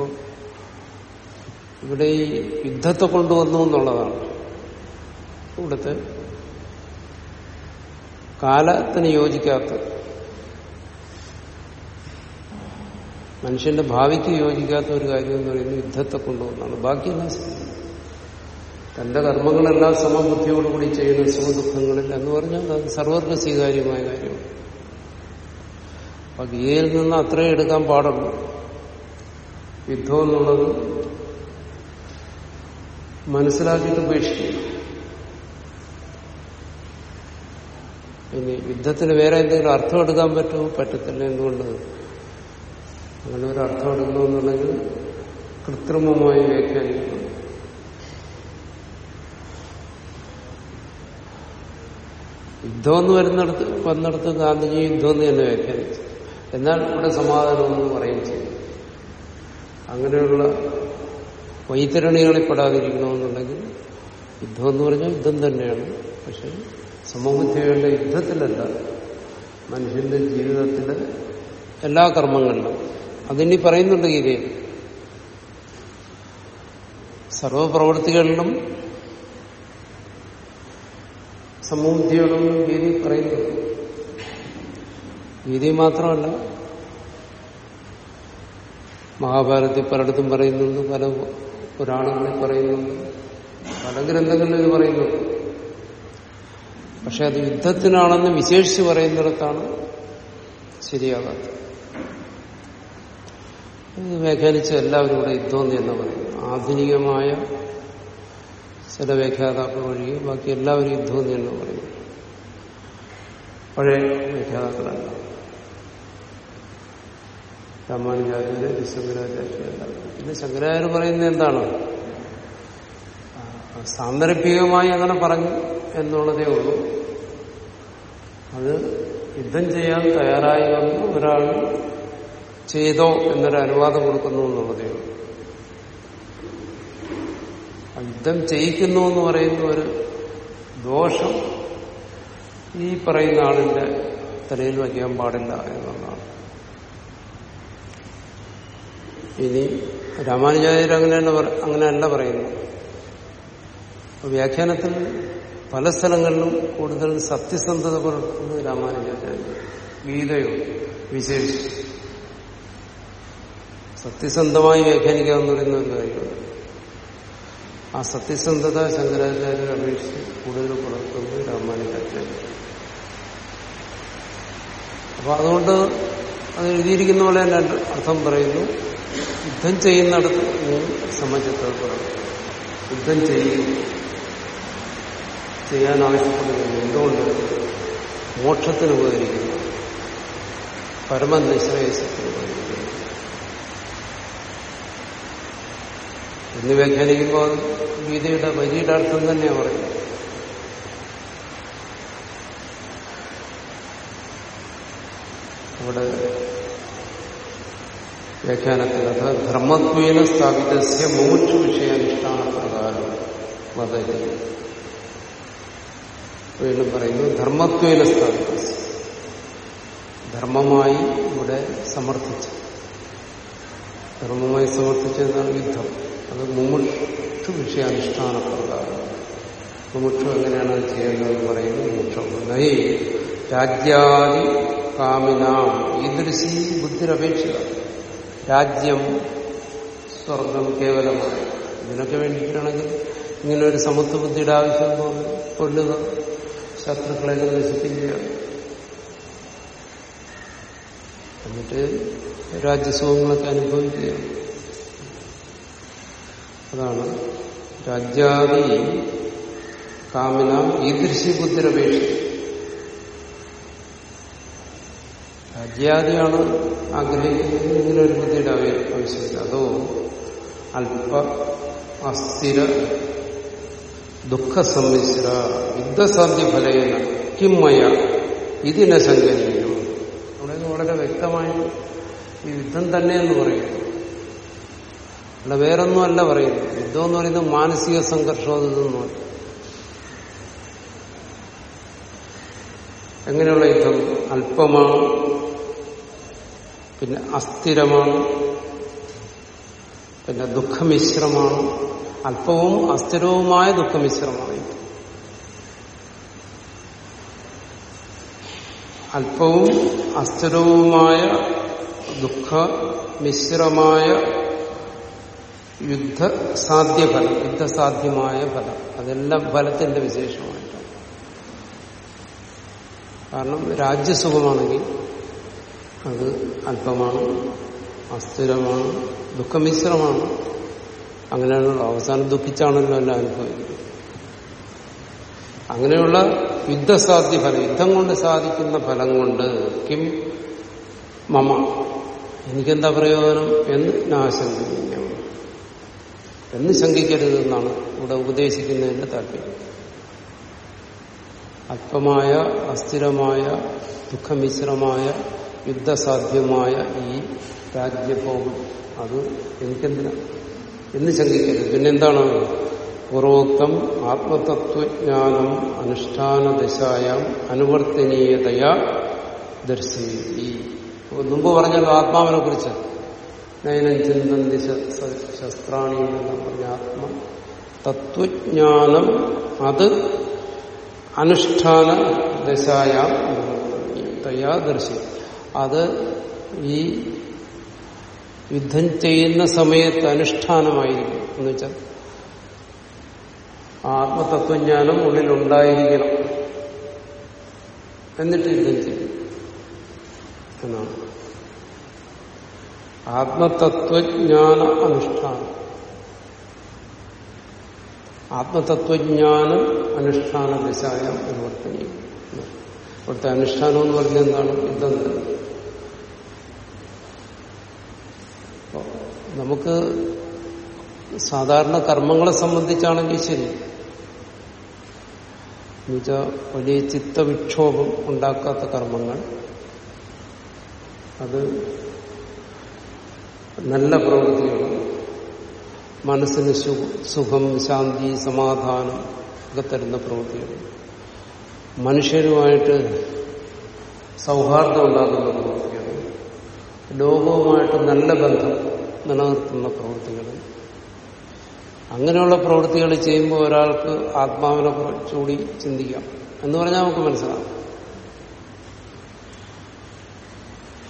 ഇവിടെ ഈ യുദ്ധത്തെ കൊണ്ടുവന്നു എന്നുള്ളതാണ്. ഇവിടുത്തെ കാലത്തിന് യോജിക്കാത്ത മനുഷ്യന്റെ ഭാവിക്ക് യോജിക്കാത്ത ഒരു കാര്യം എന്ന് പറയുന്നത് യുദ്ധത്തെ കൊണ്ടുവന്നാണ് ബാക്കിയെല്ലാം തന്റെ കർമ്മങ്ങളെല്ലാം സമബുദ്ധിയോടുകൂടി ചെയ്യുന്ന സുഖദുഃഖങ്ങളിൽ എന്ന് പറഞ്ഞാൽ അത് സർവർക്ക് സ്വീകാര്യമായ കാര്യമാണ്. അപ്പൊ ഗീതയിൽ നിന്ന് അത്രയും എടുക്കാൻ പാടുള്ളൂ. യുദ്ധം എന്നുള്ളത് മനസ്സിലാക്കിയിട്ട് ഉപേക്ഷിക്കുക. ഇനി യുദ്ധത്തിന് വേറെ എന്തെങ്കിലും അർത്ഥം എടുക്കാൻ പറ്റുമോ? പറ്റത്തില്ല. എന്തുകൊണ്ട്? അങ്ങനെ ഒരു അർത്ഥം എടുക്കണമെന്നുണ്ടെങ്കിൽ കൃത്രിമമായി വ്യാഖ്യാനിക്കണം. യുദ്ധമെന്ന് വരുന്നിടത്ത് വന്നിടത്ത് ഗാന്ധിജി യുദ്ധമെന്ന് തന്നെ വ്യാഖ്യാനിച്ചു. എന്നാൽ ഇവിടെ സമാധാനമെന്ന് പറയുകയും ചെയ്തു. അങ്ങനെയുള്ള വൈതരണികളിൽ പെടാതിരിക്കണമെന്നുണ്ടെങ്കിൽ യുദ്ധം എന്ന് പറഞ്ഞാൽ യുദ്ധം തന്നെയാണ്. പക്ഷെ സമൂഹത്തിലുള്ള യുദ്ധത്തിലല്ല മനുഷ്യന്റെ ജീവിതത്തിലെ എല്ലാ കർമ്മങ്ങളിലും. അതിനി പറയുന്നുണ്ട് ഗീതയിൽ. സർവപ്രവൃത്തികളിലും സമൂഹത്തിയോടും ഗീതി പറയുന്നു ഗീതി മാത്രമല്ല മഹാഭാരതത്തിൽ പലയിടത്തും പറയുന്നുണ്ട് പല പുരാണങ്ങളിൽ പറയുന്നുണ്ട് പല ഗ്രന്ഥങ്ങളിൽ ഇത് പറയുന്നുണ്ട്. പക്ഷെ അത് യുദ്ധത്തിനാണെന്ന് വിശേഷിച്ച് പറയുന്നിടത്താണ് ശരിയാകാത്തത്. ഇത് വ്യാഖ്യാനിച്ച് എല്ലാവരും കൂടെ യുദ്ധം എന്ന് പറയുന്നു. ആധുനികമായ ചില വ്യാഖ്യാതാക്കൾ ഒഴികെ ബാക്കി എല്ലാവരും യുദ്ധം എന്ന് തന്നെ പറയുന്നു. പഴയ വ്യാഖ്യാതാക്കളല്ല. രാമാനുജാചാര്യ ശങ്കരാചാര്യ പിന്നെ ശങ്കരാചാര്യ പറയുന്നത് എന്താണ്? സാന്ദർഭികമായി അങ്ങനെ പറഞ്ഞു എന്നുള്ളതേ ഉള്ളൂ. അത് യുദ്ധം ചെയ്യാൻ തയ്യാറായി വന്ന് ഒരാൾ ചെയ്തോ എന്നൊരു അനുവാദം കൊടുക്കുന്നു എന്നുള്ളതേ ഉള്ളൂ. യുദ്ധം ചെയ്യിക്കുന്നു എന്ന് പറയുന്ന ഒരു ദോഷം ഈ പറയുന്ന ആളിന്റെ തലയിൽ വയ്ക്കാൻ പാടില്ല എന്നുള്ളതാണ് ഇനി രാമാനുചാര്യർ അങ്ങനെയല്ല അങ്ങനെയല്ല പറയുന്നു വ്യാഖ്യാനത്തിൽ പല സ്ഥലങ്ങളിലും കൂടുതൽ സത്യസന്ധത പുലർത്തുന്നത് രാമാനുചാര്യ ഗീതയോ വിശേഷിച്ച്. സത്യസന്ധമായി വ്യാഖ്യാനിക്കാമെന്ന് പറയുന്ന ഒരു കാര്യമാണ് ആ സത്യസന്ധത ശങ്കരാചാര്യരെ അപേക്ഷിച്ച് കൂടുതൽ പുലർത്തുന്നത് രാമാനുജാചാര്യ അപ്പൊ അതുകൊണ്ട് അത് എഴുതിയിരിക്കുന്ന പോലെ തന്നെ അർത്ഥം പറയുന്നു. യുദ്ധം ചെയ്യുന്നിടത്ത് സമചിത്തപ്പെടും യുദ്ധം ചെയ്യും. ചെയ്യാൻ ആവശ്യപ്പെടുന്നത് എന്തുകൊണ്ട് മോക്ഷത്തിന് ഉപകരിക്കുന്നു? പരമനിശ്രേയസത്തിന് ഉപകരിക്കുന്നു. എന്ന് വ്യാഖ്യാനിക്കുമ്പോൾ ഗീതയുടെ വരിയുടെ അർത്ഥം തന്നെയാണ് പറയുന്നത്. അവിടെ വ്യാഖ്യാനത്തിൽ അത് ധർമ്മത്വേന സ്ഥാപിതസ്യ മോക്ഷ വിഷയാനുഷ്ഠാന പ്രകാരം വദതി വീണ്ടും പറയുന്നു ധർമ്മത്വേന സ്ഥാപിത ധർമ്മമായി ഇവിടെ സമർത്ഥിച്ചു ധർമ്മമായി സമർത്ഥിച്ചതാണ് യുദ്ധം അത് മുമുക്ഷു വിഷയാനുഷ്ഠാന പ്രകാരം മുമുക്ഷു എങ്ങനെയാണ് അത് ചെയ്യേണ്ടതെന്ന് പറയുന്നത് മുമുക്ഷം നൈ രാജ്യാദി കാമിനാം. ഈദൃശി ബുദ്ധിരപേക്ഷിത. രാജ്യം സ്വർഗം കേവലമാണ്. ഇതിനൊക്കെ വേണ്ടിയിട്ടാണെങ്കിൽ ഇങ്ങനെ ഒരു സമത്വ ബുദ്ധിയുടെ ആവശ്യം കൊല്ലുക. ശത്രുക്കളെ നശിപ്പിക്കുക. എന്നിട്ട് രാജ്യസുഖങ്ങളൊക്കെ അനുഭവിക്കുക. അതാണ്. രാജ്യാദി കാമിന ഈദൃശി ബുദ്ധിരപേക്ഷ രാജ്യാദിയാണ് ആഗ്രഹിക്കുന്നത് ഇങ്ങനെ ഒരു ബുദ്ധിയുടെ ആവശ്യമില്ല. അതോ അല്പ അസ്ഥിര ദുഃഖസമ്മിശ്ര യുദ്ധസാധ്യ ഫലേന കിമ്മയ ഇതിനെ സങ്കല്പിക്കും. അവിടെ വളരെ വ്യക്തമായി ഈ യുദ്ധം തന്നെയെന്ന് പറയുന്നു. അല്ല വേറൊന്നും അല്ല പറയുന്നു യുദ്ധം എന്ന് പറയുന്നത് മാനസിക സംഘർഷം പറയും എങ്ങനെയുള്ള യുദ്ധം? അല്പമാണ് പിന്നെ അസ്ഥിരമാണ് പിന്നെ ദുഃഖമിശ്രമാണ്. അല്പവും അസ്ഥിരവുമായ ദുഃഖമിശ്രമാണ് അല്പവും അസ്ഥിരവുമായ ദുഃഖമിശ്രമായ ഫലം യുദ്ധസാധ്യമായ ഫലം. അതെല്ലാം ഫലത്തിന്റെ വിശേഷമായിട്ടാണ് കാരണം രാജ്യസുഖമാണെങ്കിൽ അത് അല്പമാണ് അസ്ഥിരമാണ് ദുഃഖമിശ്രമാണ്. അങ്ങനെയാണല്ലോ. അവസാനം ദുഃഖിച്ചാണല്ലോ എല്ലാം അനുഭവിക്കുന്നത്. അങ്ങനെയുള്ള യുദ്ധസാധ്യ ഫലം യുദ്ധം കൊണ്ട് സാധിക്കുന്ന ഫലം കൊണ്ട് കിം മമ. എനിക്കെന്താ പ്രയോജനം എന്ന് നാശങ്കിക്കാം എന്ന് ശങ്കിക്കരുത് എന്നാണ് ഇവിടെ ഉപദേശിക്കുന്നതിന്റെ താല്പര്യം. അല്പമായ അസ്ഥിരമായ ദുഃഖമിശ്രമായ യുദ്ധസാധ്യമായ ഈ രാജ്യഭോഗം അത് എനിക്കെന്തിനാ? എന്ന് ശങ്കിക്കരുത്. പിന്നെന്താണ്? പൂർവോക്തം ആത്മതത്വജ്ഞാനം അനുഷ്ഠാന ദശായാം അനുവർത്തനീയതയാ ദർശി മുമ്പ് പറഞ്ഞല്ലോ ആത്മാവിനെ കുറിച്ച് നയനം ചിന്തന്തി ശസ്ത്രാണി എന്ന് പറഞ്ഞ ആത്മ. തത്വജ്ഞാനം അത് അനുഷ്ഠാന ദശായ തയ്യാ അത് ഈ യുദ്ധം ചെയ്യുന്ന സമയത്ത് അനുഷ്ഠാനമായിരിക്കും. എന്ന് വെച്ചാൽ ആത്മതത്വജ്ഞാനം ഉള്ളിലുണ്ടായിരിക്കണം. എന്നിട്ട് യുദ്ധം ചെയ്യും. എന്നാണ്. ആത്മതത്വജ്ഞാന അനുഷ്ഠാനം. ആത്മതത്വജ്ഞാനം അനുഷ്ഠാന ദിശായം അനുവർത്തനീയം. ഇവിടുത്തെ അനുഷ്ഠാനം എന്ന് പറഞ്ഞാൽ എന്താണ്? യുദ്ധം. നമുക്ക് സാധാരണ കർമ്മങ്ങളെ സംബന്ധിച്ചാണെങ്കിൽ ശരി. എന്നുവെച്ചാൽ വലിയ ചിത്തവിക്ഷോഭം ഉണ്ടാക്കാത്ത കർമ്മങ്ങൾ. അത് നല്ല പ്രവൃത്തികൾ. മനസ്സിന് സുഖം ശാന്തി സമാധാനം ഒക്കെ തരുന്ന പ്രവൃത്തികൾ. മനുഷ്യരുമായിട്ട് സൗഹാർദ്ദം ഉണ്ടാക്കുന്ന പ്രവൃത്തികൾ. ലോകവുമായിട്ട് നല്ല ബന്ധം നിലനിർത്തുന്ന പ്രവൃത്തികൾ. അങ്ങനെയുള്ള പ്രവൃത്തികൾ ചെയ്യുമ്പോൾ ഒരാൾക്ക് ആത്മാവിനെ കുറച്ചുകൂടി ചിന്തിക്കാം. എന്ന് പറഞ്ഞാൽ നമുക്ക് മനസ്സിലാവും.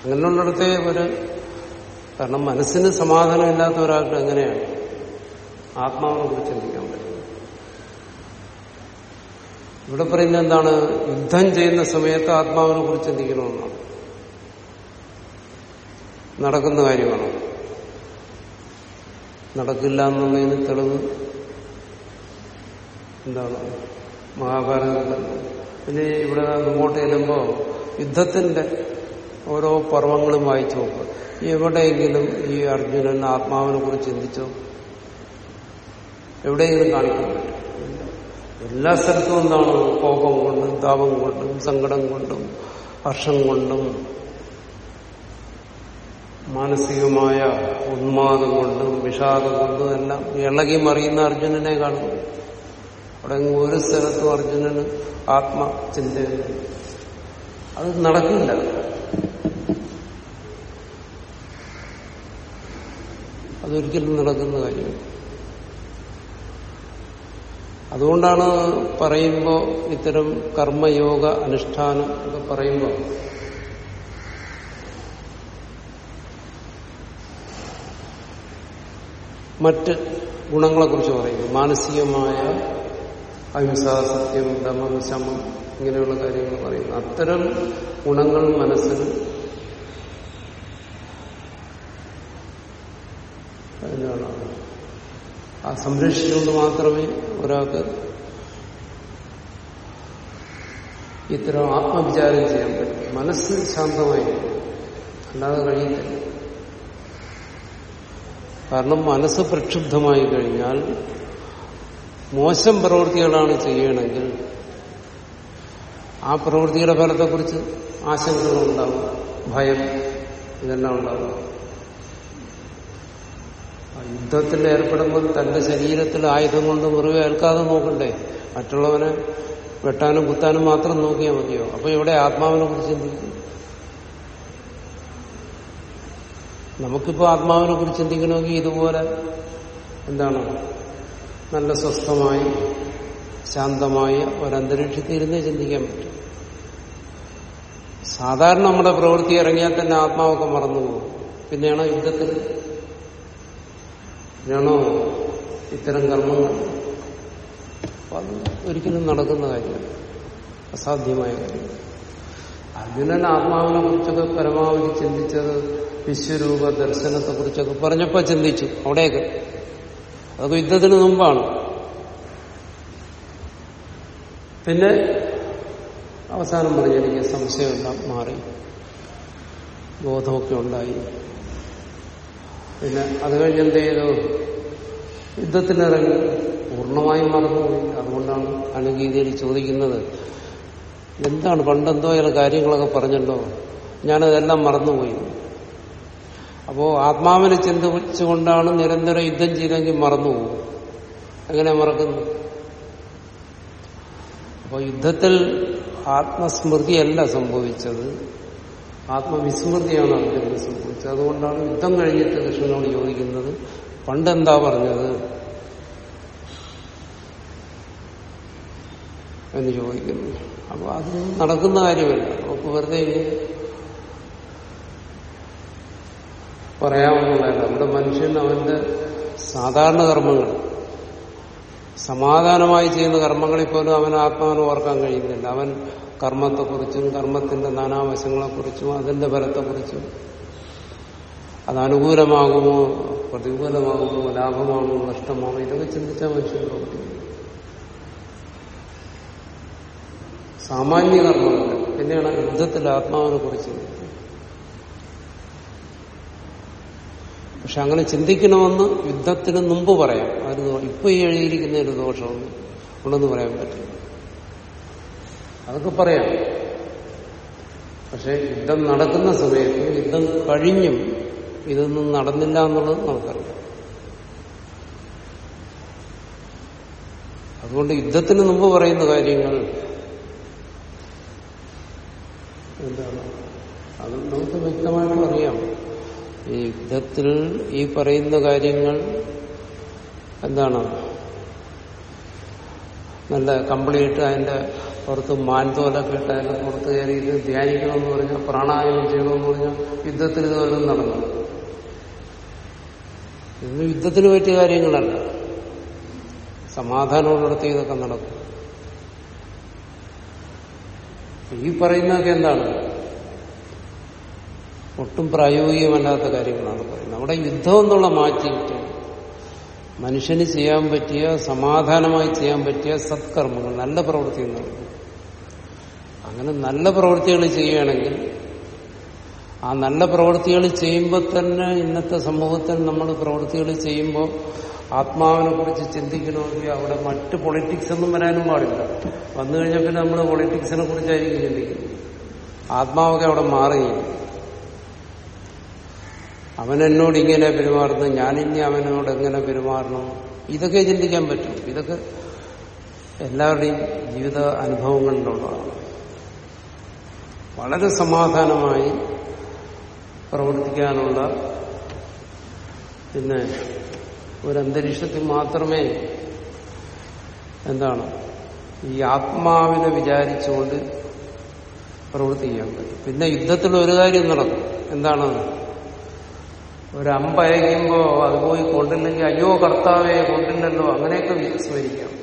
അങ്ങനെയുള്ളിടത്തെ ഒരു കാരണം മനസ്സിന് സമാധാനമില്ലാത്ത ഒരാൾക്ക് എങ്ങനെയാണ് ആത്മാവിനെ കുറിച്ച് ചിന്തിക്കാൻ പറ്റും ഇവിടെ പറയുന്നത് എന്താണ്? യുദ്ധം ചെയ്യുന്ന സമയത്ത് ആത്മാവിനെ കുറിച്ച് ചിന്തിക്കണമെന്നാണ്. നടക്കുന്ന കാര്യമാണ്. നടക്കില്ല എന്നുള്ളതിന് തെളിവ് എന്താണ്? മഹാഭാരതത്തിൽ ഇനി ഇവിടെ മുമ്പോട്ട് ചെല്ലുമ്പോൾ യുദ്ധത്തിന്റെ ഓരോ പർവങ്ങളും വായിച്ചു നോക്കുക. എവിടെയെങ്കിലും ഈ അർജുനൻ ആത്മാവിനെ കുറിച്ച് ചിന്തിച്ചോ? എവിടെയെങ്കിലും കാണിക്കാൻ പറ്റും. എല്ലാ സ്ഥലത്തും എന്താണ്? കോപം കൊണ്ടും താപം കൊണ്ടും സങ്കടം കൊണ്ടും ഹർഷം കൊണ്ടും മാനസികമായ ഉന്മാദം കൊണ്ടും വിഷാദം കൊണ്ടും എല്ലാം ഇളകി മറിയുന്ന അർജുനനെ കാണുന്നു അവിടെ ഒരു സ്ഥലത്തും അർജുനന് ആത്മചിന്തയില്ല അത് നടക്കില്ല. അതൊരിക്കലും നടക്കുന്ന കാര്യമില്ല അതുകൊണ്ടാണ് പറയുമ്പോൾ ഇത്തരം കർമ്മയോഗ അനുഷ്ഠാനം ഒക്കെ പറയുമ്പോൾ മറ്റ് ഗുണങ്ങളെക്കുറിച്ച് പറയുന്നു മാനസികമായ അഹിംസ സത്യം ദമം ശമം ഇങ്ങനെയുള്ള കാര്യങ്ങൾ പറയുന്നു അത്തരം ഗുണങ്ങൾ മനസ്സിൽ എന്താണ് ആ സംരക്ഷിച്ചുകൊണ്ട് മാത്രമേ ഒരാൾക്ക് ഇത്തരം ആത്മവിചാരം ചെയ്യാൻ പറ്റും. മനസ്സ് ശാന്തമായി അല്ലാതെ കഴിയില്ല കാരണം മനസ്സ് പ്രക്ഷുബ്ധമായി കഴിഞ്ഞാൽ മോശം പ്രവൃത്തികളാണ് ചെയ്യണമെങ്കിൽ ആ പ്രവൃത്തിയുടെ ഫലത്തെക്കുറിച്ച് ആശങ്കകളുണ്ടാവും. ഭയം ഇതെല്ലാം ഉണ്ടാവും. യുദ്ധത്തിൽ ഏർപ്പെടുമ്പോൾ തന്റെ ശരീരത്തിൽ ആയുധം കൊണ്ട് മുറിവ് ഏൽക്കാതെ നോക്കണ്ടേ? മറ്റുള്ളവനെ വെട്ടാനും കുത്താനും മാത്രം നോക്കിയാൽ മതിയോ? അപ്പൊ ഇവിടെ ആത്മാവിനെ കുറിച്ച് ചിന്തിക്കും. നമുക്കിപ്പോ ആത്മാവിനെ കുറിച്ച് ചിന്തിക്കണമെങ്കിൽ ഇതുപോലെ എന്താണ്? നല്ല സ്വസ്ഥമായി ശാന്തമായ ഒരന്തരീക്ഷത്തിൽ ഇരുന്നേ ചിന്തിക്കാൻ പറ്റും. സാധാരണ നമ്മുടെ പ്രവൃത്തി ഇറങ്ങിയാൽ തന്നെ ആത്മാവൊക്കെ മറന്നു പോകും പിന്നെയാണോ യുദ്ധത്തിൽ പിന്നെയാണോ ഇത്തരം കർമ്മങ്ങൾ അത് ഒരിക്കലും നടക്കുന്ന കാര്യമല്ല അസാധ്യമായ കാര്യം. അർജുനൻ ആത്മാവിനെ കുറിച്ചൊക്കെ പരമാവധി ചിന്തിച്ചത് വിശ്വരൂപ ദർശനത്തെ കുറിച്ചൊക്കെ പറഞ്ഞപ്പോ ചിന്തിച്ചു അവിടെയൊക്കെ. അതൊക്കെ യുദ്ധത്തിന് മുമ്പാണ്. പിന്നെ അവസാനം പറഞ്ഞെനിക്ക് സംശയമെല്ലാം മാറി. ബോധമൊക്കെ ഉണ്ടായി. പിന്നെ അത് കഴിഞ്ഞ് എന്ത് ചെയ്തു? യുദ്ധത്തിനിറങ്ങി. പൂർണമായും മറന്നുപോയി. അതുകൊണ്ടാണ് അനുഗീതിയിൽ ചോദിക്കുന്നത്. എന്താണ് പണ്ടെന്തോ ചില കാര്യങ്ങളൊക്കെ പറഞ്ഞല്ലോ ഞാനതെല്ലാം മറന്നുപോയി. അപ്പോ ആത്മാവിനെ ചിന്തിച്ചുകൊണ്ടാണ് നിരന്തരം യുദ്ധം ചെയ്തെങ്കിൽ മറന്നുപോകും. അങ്ങനെ മറക്കുന്നു? അപ്പോൾ യുദ്ധത്തിൽ ആത്മസ്മൃതിയല്ല സംഭവിച്ചത്. ആത്മവിസ്മൃതിയാണ് അർജുനന് സംഭവിച്ചത്. അതുകൊണ്ടാണ് യുദ്ധം കഴിഞ്ഞിട്ട് കൃഷ്ണനോട് ചോദിക്കുന്നത് പണ്ടെന്താ പറഞ്ഞത്? എന്ന് ചോദിക്കുന്നു. അപ്പൊ അത് നടക്കുന്ന കാര്യമല്ല. നമുക്ക് വെറുതെ പറയാമെന്നുള്ളതല്ല നമ്മുടെ മനുഷ്യൻ അവന്റെ സാധാരണ കർമ്മങ്ങൾ സമാധാനമായി ചെയ്യുന്ന കർമ്മങ്ങളിൽ പോലും അവൻ ആത്മാവിനെ ഓർക്കാൻ കഴിയുന്നില്ല. അവൻ കർമ്മത്തെക്കുറിച്ചും കർമ്മത്തിന്റെ നാനാവശങ്ങളെക്കുറിച്ചും അതിന്റെ ഫലത്തെക്കുറിച്ചും അത് അനുകൂലമാകുമോ പ്രതികൂലമാകുമോ ലാഭമാകുമോ നഷ്ടമാകുമോ ഇതൊക്കെ ചിന്തിച്ചാൽ മനുഷ്യൻ പ്രവർത്തിക്കും. സാമാന്യ കർമ്മങ്ങൾ പിന്നെയാണ് യുദ്ധത്തിൽ ആത്മാവിനെ കുറിച്ച് പക്ഷെ അങ്ങനെ ചിന്തിക്കണമെന്ന് യുദ്ധത്തിന് മുമ്പ് പറയാം. അതിന് ഇപ്പൊ ഈ എഴുതിയിരിക്കുന്ന ഒരു ദോഷമൊന്നും ഉണ്ടെന്ന് പറയാൻ പറ്റില്ല. അതൊക്കെ പറയാം. പക്ഷെ യുദ്ധം നടക്കുന്ന സമയത്ത് യുദ്ധം കഴിഞ്ഞും ഇതൊന്നും നടന്നില്ല എന്നുള്ളത് നമുക്കറിയാം. അതുകൊണ്ട് യുദ്ധത്തിന് മുമ്പ് പറയുന്ന കാര്യങ്ങൾ എന്താണ്? അത് നമുക്ക് വ്യക്തമായിട്ട് അറിയാം. ഈ യുദ്ധത്തിൽ ഈ പറയുന്ന കാര്യങ്ങൾ എന്താണ്? നല്ല കംപ്ലീറ്റ് അതിന്റെ പുറത്ത് മാൻതോലൊക്കെ ഇട്ട് അതിന്റെ പുറത്ത് കയറി ഇത് ധ്യാനിക്കണമെന്ന് പറഞ്ഞാൽ പ്രാണായാമം ചെയ്യണമെന്ന് പറഞ്ഞാൽ യുദ്ധത്തിൽ ഇതുപോലെ നടന്നു. ഇന്ന് യുദ്ധത്തിന് പറ്റിയ കാര്യങ്ങളല്ല. സമാധാനമുള്ളിടത്ത് ഇതൊക്കെ നടക്കും. ഈ പറയുന്നതൊക്കെ എന്താണ്? ഒട്ടും പ്രായോഗികമല്ലാത്ത കാര്യങ്ങളാണ് പറയുന്നത്. അവിടെ യുദ്ധം എന്നുള്ള മാറ്റിയിട്ട് മനുഷ്യന് ചെയ്യാൻ പറ്റിയ സമാധാനമായി ചെയ്യാൻ പറ്റിയ സത്കർമ്മങ്ങൾ നല്ല പ്രവൃത്തി എന്നുള്ളത് അങ്ങനെ നല്ല പ്രവൃത്തികൾ ചെയ്യുകയാണെങ്കിൽ ആ നല്ല പ്രവൃത്തികൾ ചെയ്യുമ്പോൾ തന്നെ ഇന്നത്തെ സമൂഹത്തിൽ നമ്മൾ പ്രവൃത്തികൾ ചെയ്യുമ്പോൾ ആത്മാവിനെ കുറിച്ച് ചിന്തിക്കണമെങ്കിൽ അവിടെ മറ്റ് പൊളിറ്റിക്സ് ഒന്നും വരാനും പാടില്ല. വന്നു കഴിഞ്ഞാൽ പിന്നെ നമ്മൾ പൊളിറ്റിക്സിനെ കുറിച്ചായിരിക്കും ചിന്തിക്കുന്നത്. ആത്മാവൊക്കെ അവിടെ മാറി അവൻ എന്നോട് ഇങ്ങനെ പെരുമാറുന്നു ഞാനിനി അവനോട് എങ്ങനെ പെരുമാറണം? ഇതൊക്കെ ചിന്തിക്കാൻ പറ്റും. ഇതൊക്കെ എല്ലാവരുടെയും ജീവിത അനുഭവങ്ങളിലുള്ളതാണ്. വളരെ സമാധാനമായി പ്രവർത്തിക്കാനുള്ള പിന്നെ ഒരു അന്തരീക്ഷത്തിൽ മാത്രമേ എന്താണ് ഈ ആത്മാവിനെ വിചാരിച്ചുകൊണ്ട് പ്രവർത്തിക്കാൻ പറ്റും. പിന്നെ യുദ്ധത്തിൽ ഒരു കാര്യം നടക്കും. എന്താണ്? ഒരു അമ്പയക്കുമ്പോ അത് പോയി കൊണ്ടില്ലെങ്കിൽ അയ്യോ കർത്താവേ കൊണ്ടില്ലല്ലോ അങ്ങനെയൊക്കെ സ്മരിക്കാം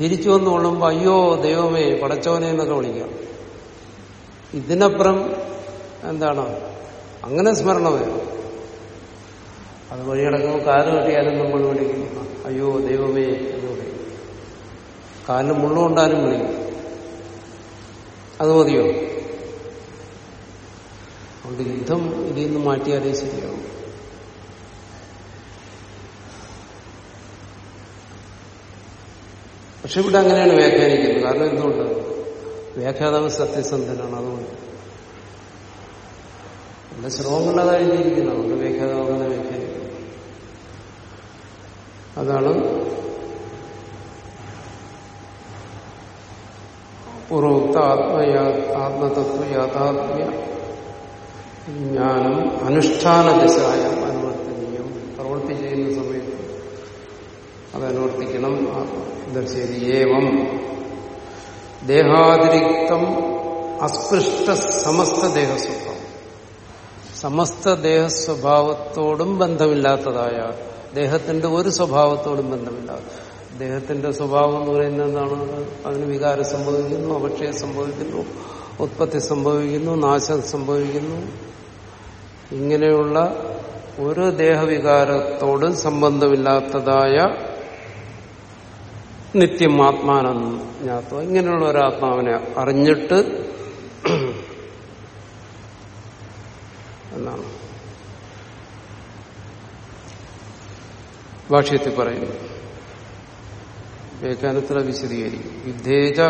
തിരിച്ചു വന്നു കൊള്ളുമ്പോ അയ്യോ ദൈവമേ പടച്ചോനെ എന്നൊക്കെ വിളിക്കാം. ഇതിനപ്പുറം എന്താണ്? അങ്ങനെ സ്മരണ വരും. അത് വഴിയടക്കുമ്പോൾ കാൽ കിട്ടിയാലും നമ്മൾ വിളിക്കും. അയ്യോ ദൈവമേ എന്ന് വിളിക്കും. കാലിന് മുള്ളുകൊണ്ടാലും വിളിക്കും. അത് മതിയോ? അതുകൊണ്ട് യുദ്ധം ഇതിൽ നിന്ന് മാറ്റിയാലേ ശരിയാവും. പക്ഷെ ഇവിടെ അങ്ങനെയാണ് വ്യാഖ്യാനിക്കുന്നത്. കാരണം എന്തുകൊണ്ട്? വ്യാഖ്യാതാവ് സത്യസന്ധനാണ് അതുകൊണ്ട്. നല്ല ശ്രമങ്ങളുടെ അതുകൊണ്ട് വ്യാഖ്യാതാവ് അങ്ങനെ വ്യാഖ്യാനിക്കുന്നു. അതാണ് പൂർവോക്ത ആത്മയാ ആത്മതത്വ യാഥാത്മ്യ ജ്ഞാനം അനുഷ്ഠാന ദിശായ അനുവർത്തനീയം. പ്രവൃത്തി ചെയ്യുന്ന സമയത്ത് അത് അനുവർത്തിക്കണം. ദർശയതി ഏവം. ദേഹാതിരിക്തം അസ്പൃഷ്ട സമസ്ത ദേഹസ്വഭാവം. സമസ്ത ദേഹസ്വഭാവത്തോടും ബന്ധമില്ലാത്തതായ ദേഹത്തിന്റെ ഒരു സ്വഭാവത്തോടും ബന്ധമില്ലാത്ത ദേഹത്തിന്റെ സ്വഭാവം എന്ന് പറയുന്നത് എന്താണ്? അതിന് വികാരം സംഭവിക്കുന്നു അപക്ഷയം സംഭവിക്കുന്നു ഉത്പത്തി സംഭവിക്കുന്നു നാശം സംഭവിക്കുന്നു. ഇങ്ങനെയുള്ള ഒരു ദേഹവികാരത്തോട് സംബന്ധമില്ലാത്തതായ നിത്യം ആത്മാനജ്ഞാത്വം ഇങ്ങനെയുള്ള ഒരു ആത്മാവിനെ അറിഞ്ഞിട്ട് എന്നാണ്. ഭാഷ്യത്തിൽ പറയുന്നു. വ്യാഖ്യാനത്തിലെ വിശദീകരിക്കും. വിദ്ധേജ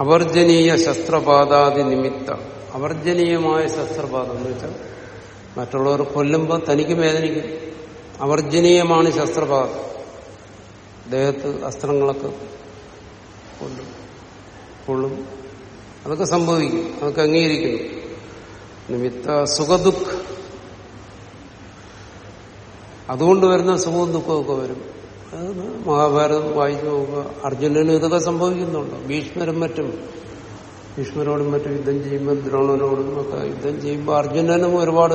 അവർജനീയ ശസ്ത്രപാതാദി നിമിത്ത. അവർജനീയമായ ശസ്ത്രപാതം എന്ന് വെച്ചാൽ മറ്റുള്ളവർ കൊല്ലുമ്പോൾ തനിക്ക് വേദനിക്കും. അവർജനീയമാണ് ശസ്ത്രപാതം ദേഹത്ത് അസ്ത്രങ്ങളൊക്കെ കൊല്ലും കൊള്ളും. അതൊക്കെ സംഭവിക്കും അതൊക്കെ അംഗീകരിക്കുന്നു. നിമിത്ത സുഖദുഃഖ. അതുകൊണ്ട് വരുന്ന സുഖവും ദുഃഖമൊക്കെ വരും. മഹാഭാരതം വായിച്ചു നോക്കുക അർജുനന് ഇതൊക്കെ സംഭവിക്കുന്നുണ്ടോ. ഭീഷ്മരും മറ്റും ഭീഷ്മരോടും മറ്റു യുദ്ധം ചെയ്യുമ്പോൾ ദ്രോണരോടും ഒക്കെ യുദ്ധം ചെയ്യുമ്പോൾ അർജുനനും ഒരുപാട്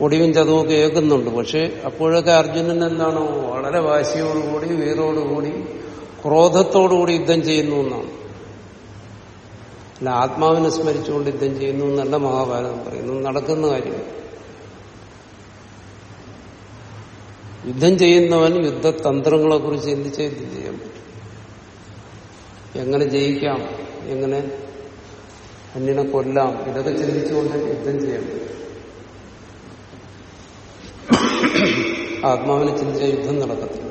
ഒടിവും ചതവുമൊക്കെ ഏൽക്കുന്നുണ്ട്. പക്ഷെ അപ്പോഴൊക്കെ അർജുനൻ എന്താണോ വളരെ വാശിയോടുകൂടി വീറോടുകൂടി ക്രോധത്തോടുകൂടി യുദ്ധം ചെയ്യുന്നു എന്നാണ്. അല്ല ആത്മാവിനെ സ്മരിച്ചുകൊണ്ട് യുദ്ധം ചെയ്യുന്നു എന്നല്ല മഹാഭാരതം പറയുന്നു നടക്കുന്ന കാര്യം. യുദ്ധം ചെയ്യുന്നവൻ യുദ്ധതന്ത്രങ്ങളെ കുറിച്ച് ചിന്തിച്ചേ യുദ്ധം ചെയ്യാൻ പറ്റും. എങ്ങനെ ജയിക്കാം? എങ്ങനെ അന്യനെ കൊല്ലാം. ഇതൊക്കെ ചിന്തിച്ചുകൊണ്ട് യുദ്ധം ചെയ്യാം. ആത്മാവിനെ ചിന്തിച്ച യുദ്ധം നടക്കത്തില്ല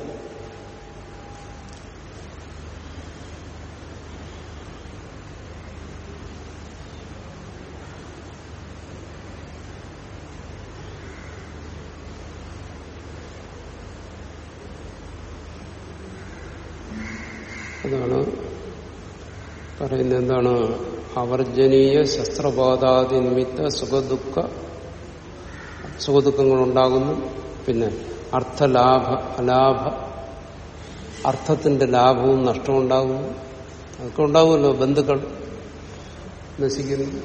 അതാണ് പറയുന്നത് എന്താണ് അവർജനീയ ശസ്ത്രബാധാതി നിമിത്ത സുഖദുഃഖ സുഖദുഃഖങ്ങൾ ഉണ്ടാകുന്നു പിന്നെ അർത്ഥലാഭ അലാഭ അർത്ഥത്തിന്റെ ലാഭവും നഷ്ടവും ഉണ്ടാകുന്നു അതൊക്കെ ഉണ്ടാകുമല്ലോ ബന്ധുക്കൾ നശിക്കുന്നു.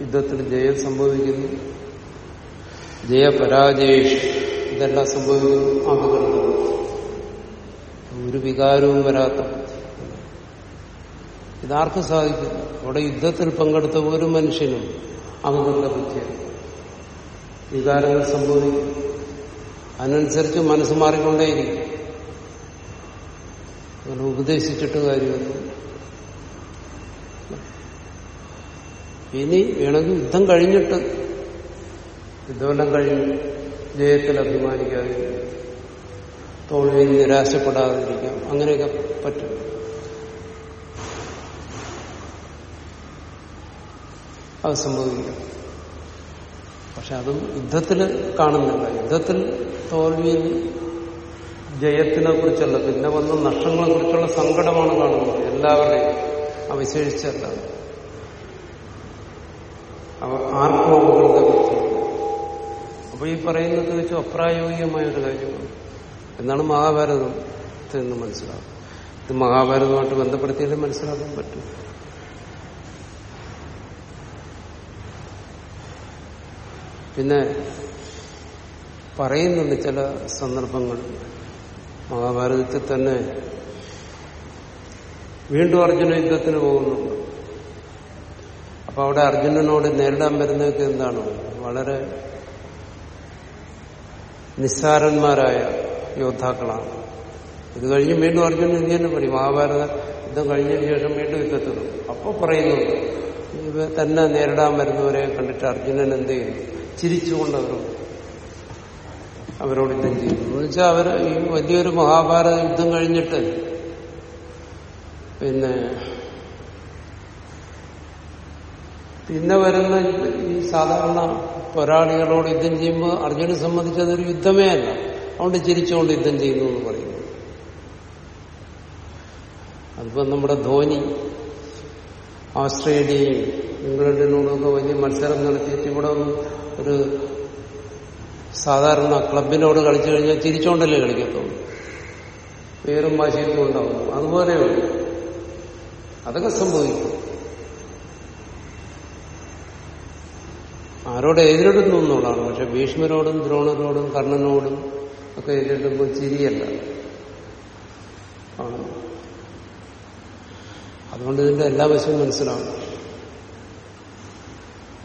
യുദ്ധത്തിൽ ജയം സംഭവിക്കുന്നു. ജയപരാജയേഷ് ഇതെല്ലാം സംഭവിക്കുന്നു ഒരു വികാരവും വരാത്ത ഇതാർക്കും സാധിക്കില്ല. അവിടെ യുദ്ധത്തിൽ പങ്കെടുത്ത ഒരു മനുഷ്യനും അപകട ബുദ്ധി വികാരങ്ങൾ സംഭവിക്കും. അതിനനുസരിച്ച് മനസ്സ് മാറിക്കൊണ്ടേയിരിക്കും. അങ്ങനെ ഉപദേശിച്ചിട്ട് കാര്യമില്ല. ഇനി വേണമെങ്കിൽ യുദ്ധം കഴിഞ്ഞിട്ട് യുദ്ധമെല്ലാം കഴിഞ്ഞ് ജയത്തിൽ അഭിമാനിക്കാതിരിക്കും. തോൽവിയിൽ നിരാശപ്പെടാതിരിക്കാം. അങ്ങനെയൊക്കെ പറ്റും. അത് സംഭവിക്കുക പക്ഷെ അതും യുദ്ധത്തിൽ കാണുന്നില്ല. യുദ്ധത്തിൽ തോൽവിയിൽ ജയത്തിനെ കുറിച്ചല്ല പിന്നെ വന്ന നഷ്ടങ്ങളെ കുറിച്ചുള്ള സങ്കടമാണ് കാണുന്നത്. എല്ലാവരുടെയും അവശേഷിച്ചല്ല അപകൃത ബുദ്ധി. അപ്പൊ ഈ പറയുന്നത് വെച്ച് അപ്രായോഗികമായ ഒരു കാര്യമാണ്. എന്നാണ് മഹാഭാരതത്തിൽ നിന്ന് മനസ്സിലാവും ഇത് മഹാഭാരതമായിട്ട് ബന്ധപ്പെടുത്തിയാലും മനസ്സിലാക്കാൻ പറ്റും. പിന്നെ പറയുന്നുണ്ട് ചില സന്ദർഭങ്ങൾ. മഹാഭാരതത്തിൽ തന്നെ വീണ്ടും അർജുന യുദ്ധത്തിന് പോകുന്നുണ്ട്. അപ്പൊ അവിടെ അർജുനനോട് നേരിടാൻ വരുന്നതൊക്കെ എന്താണ്? വളരെ നിസ്സാരന്മാരായ യോദ്ധാക്കളാണ്. ഇത് കഴിഞ്ഞ് വീണ്ടും അർജുനൻ ഇങ്ങനെ പറയും മഹാഭാരത യുദ്ധം കഴിഞ്ഞതിന് ശേഷം വീണ്ടും യുദ്ധത്തിനും അപ്പോൾ പറയുന്നുണ്ട് തന്നെ നേരിടാൻ വരുന്നവരെ കണ്ടിട്ട് അർജുനൻ എന്ത് ചെയ്യുന്നു? ചിരിച്ചുകൊണ്ട് അവരോട് അവരോട് യുദ്ധം ചെയ്യുന്നു എന്ന് വെച്ചാൽ അവർ ഈ വലിയൊരു മഹാഭാരത യുദ്ധം കഴിഞ്ഞിട്ട് പിന്നെ പിന്നെ വരുന്ന ഈ സാധാരണ പോരാളികളോട് യുദ്ധം ചെയ്യുമ്പോൾ അർജുനെ സംബന്ധിച്ച് അതൊരു യുദ്ധമേ അല്ല. അതുകൊണ്ട് ചിരിച്ചുകൊണ്ട് യുദ്ധം ചെയ്യുന്നു എന്ന് പറയുന്നു. അതിപ്പോ നമ്മുടെ ധോനി ഓസ്ട്രേലിയയും ഇംഗ്ലണ്ടിനോടൊക്കെ വലിയ മത്സരം നടത്തിയിട്ട് ഇവിടെ ഒന്ന് ഒരു സാധാരണ ക്ലബിനോട് കളിച്ചു കഴിഞ്ഞാൽ ചിരിച്ചോണ്ടല്ലേ കളിക്കത്തുള്ളൂ. പേരും വാശിയൊക്കെ ഉണ്ടാവും. അതുപോലെയുണ്ട് അതൊക്കെ സംഭവിക്കും. ആരോട് എതിരിടുന്നു എന്നുള്ളതാണ്. പക്ഷെ ഭീഷ്മരോടും ദ്രോണരോടും കർണനോടും ഒക്കെ എതിരിടുമ്പോൾ ചിരിയല്ല. അതുകൊണ്ട് ഇതിന്റെ എല്ലാ വശവും മനസ്സിലാവും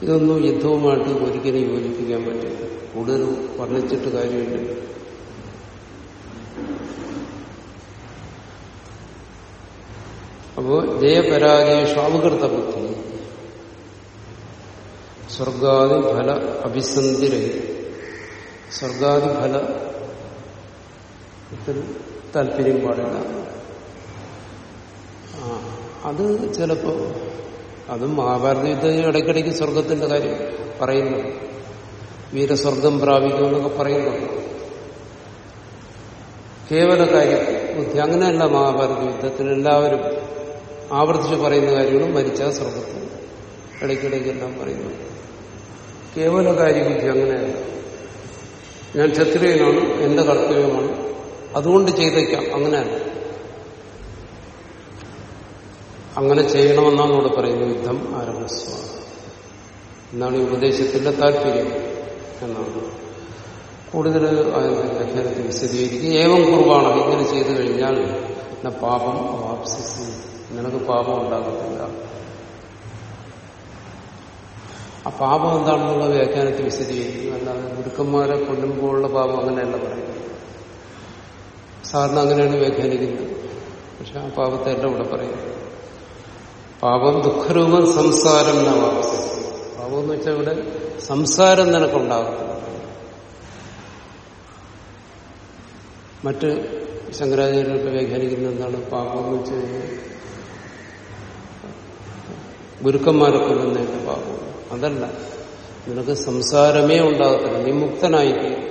ഇതൊന്നും യുദ്ധവുമായിട്ട് ഒരിക്കലും യോജിപ്പിക്കാൻ പറ്റില്ല. കൂടുതൽ വർണിച്ചിട്ട് കാര്യമില്ല. അപ്പോ ജയപരാജയ സ്വാപകൃത ബുദ്ധി സ്വർഗാദി ഫല അഭിസന്ധിരഹിത സ്വർഗാദി ഫല താല്പര്യം പാടില്ല. അത് ചിലപ്പോ അതും മഹാഭാരത യുദ്ധം ഇടയ്ക്കിടയ്ക്ക് സ്വർഗത്തിന്റെ കാര്യം പറയുന്നു. വീരസ്വർഗം പ്രാപിക്കുമെന്നൊക്കെ പറയുന്നു. കേവല കാര്യം ബുദ്ധി. അങ്ങനെയല്ല മഹാഭാരത യുദ്ധത്തിൽ എല്ലാവരും ആവർത്തിച്ച് പറയുന്ന കാര്യങ്ങളും മരിച്ച സ്വർഗത്തിൽ ഇടയ്ക്കിടയ്ക്കെല്ലാം പറയുന്നു. കേവല കാര്യബുദ്ധി അങ്ങനെയല്ല. ഞാൻ ക്ഷത്രിയനാണ് എന്റെ കർത്തവ്യമാണ്. അതുകൊണ്ട് ചെയ്തേക്കാം. അങ്ങനെയല്ല. അങ്ങനെ ചെയ്യണമെന്നാണ് ഇവിടെ പറയുന്നത്. യുദ്ധം ആരംഭിസ്വ എന്നാണ് ഈ ഉപദേശത്തിന്റെ താല്പര്യം എന്നാണ്. കൂടുതൽ വ്യാഖ്യാനത്തിൽ വിശദീകരിക്കും ഏവം കുറവാണ് ഇങ്ങനെ ചെയ്തു കഴിഞ്ഞാൽ എന്ന പാപം വാപ്സിസ് നിനക്ക് പാപം ഉണ്ടാകത്തില്ല. ആ പാപം എന്താണെന്നുള്ള വ്യാഖ്യാനത്തിൽ വിശദീകരിക്കും അല്ലാതെ ഗുരുക്കന്മാരെ കൊല്ലുമ്പോഴുള്ള പാപം അങ്ങനെയല്ല പറയുന്നത്. സാധാരണ അങ്ങനെയാണ് വ്യാഖ്യാനിക്കുന്നത്. പക്ഷെ ആ പാപത്തെ എല്ലാം ഇവിടെ പറയുന്നത്. പാപം ദുഃഖരൂപം സംസാരം നവാപ്സി പാപം എന്ന് വെച്ചാൽ ഇവിടെ സംസാരം നിനക്കുണ്ടാകും. മറ്റ് ശങ്കരാചാര്യരൊക്കെ വ്യാഖ്യാനിക്കുന്ന എന്താണ്? പാപം എന്ന് വെച്ച് കഴിഞ്ഞാൽ ഗുരുക്കന്മാരെ കൊല്ലുന്നതിന്റെ പാപം. അതല്ല. നിനക്ക് സംസാരമേ ഉണ്ടാകത്തില്ല. നീ മുക്തനായിരിക്കും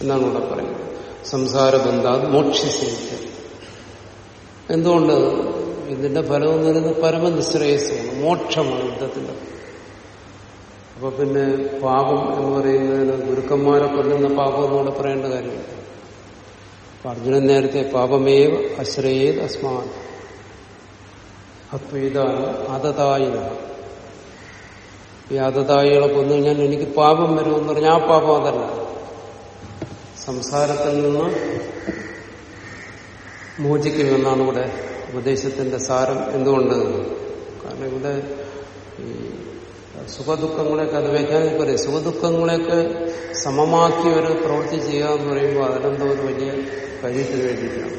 എന്നാണ് ഇവിടെ പറയുന്നത്. സംസാരബന്ധ മോക്ഷിസിക്കുക എന്തുകൊണ്ട് ഇതിന്റെ ഫലം എന്ന് പറയുന്നത് പരമനിശ്രേയസമാണ് മോക്ഷമാണ് യുദ്ധത്തിന്റെ. അപ്പൊ പിന്നെ പാപം എന്ന് പറയുന്നതിന് ഗുരുക്കന്മാരെ കൊല്ലുന്ന പാപം എന്നുകൂടെ പറയേണ്ട കാര്യമില്ല. അർജുനൻ നേരത്തെ പാപമേവ അശ്രയേത് അസ്മാൻ അത്വീതാണ് അതതായിന ഈ അതതായികളെ കൊന്നു കഴിഞ്ഞാൽ എനിക്ക് പാപം വരുമെന്ന് പറഞ്ഞാൽ ആ പാപം അതല്ല. സംസാരത്തിൽ നിന്ന് മോചിക്കുമെന്നാണ് ഇവിടെ ഉപദേശത്തിന്റെ സാരം എന്തുകൊണ്ട്? കാരണം ഇവിടെ ഈ സുഖദുഃഖങ്ങളെയൊക്കെ അത് വ്യാഖ്യാനം പറയും സുഖദുഃഖങ്ങളെയൊക്കെ സമമാക്കി ഒരു പ്രവൃത്തി ചെയ്യുക എന്ന് പറയുമ്പോൾ അതിനെന്തോ ഒരു വലിയ കാര്യത്തിന് വേണ്ടിയിട്ടാണ്.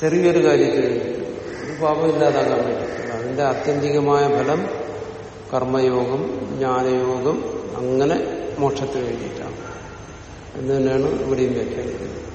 ചെറിയൊരു കാര്യത്തിന് വേണ്ടിയിട്ട് ഒരു ഇല്ലാതാക്കാൻ വേണ്ടിയിട്ടില്ല അതിന്റെ ആത്യന്തികമായ ഫലം കർമ്മയോഗം ജ്ഞാനയോഗം അങ്ങനെ മോക്ഷത്തിന് വേണ്ടിയിട്ടാണ്. എന്ന് തന്നെയാണ് ഇവിടെയും വ്യാഖ്യാനിക്കുന്നത്.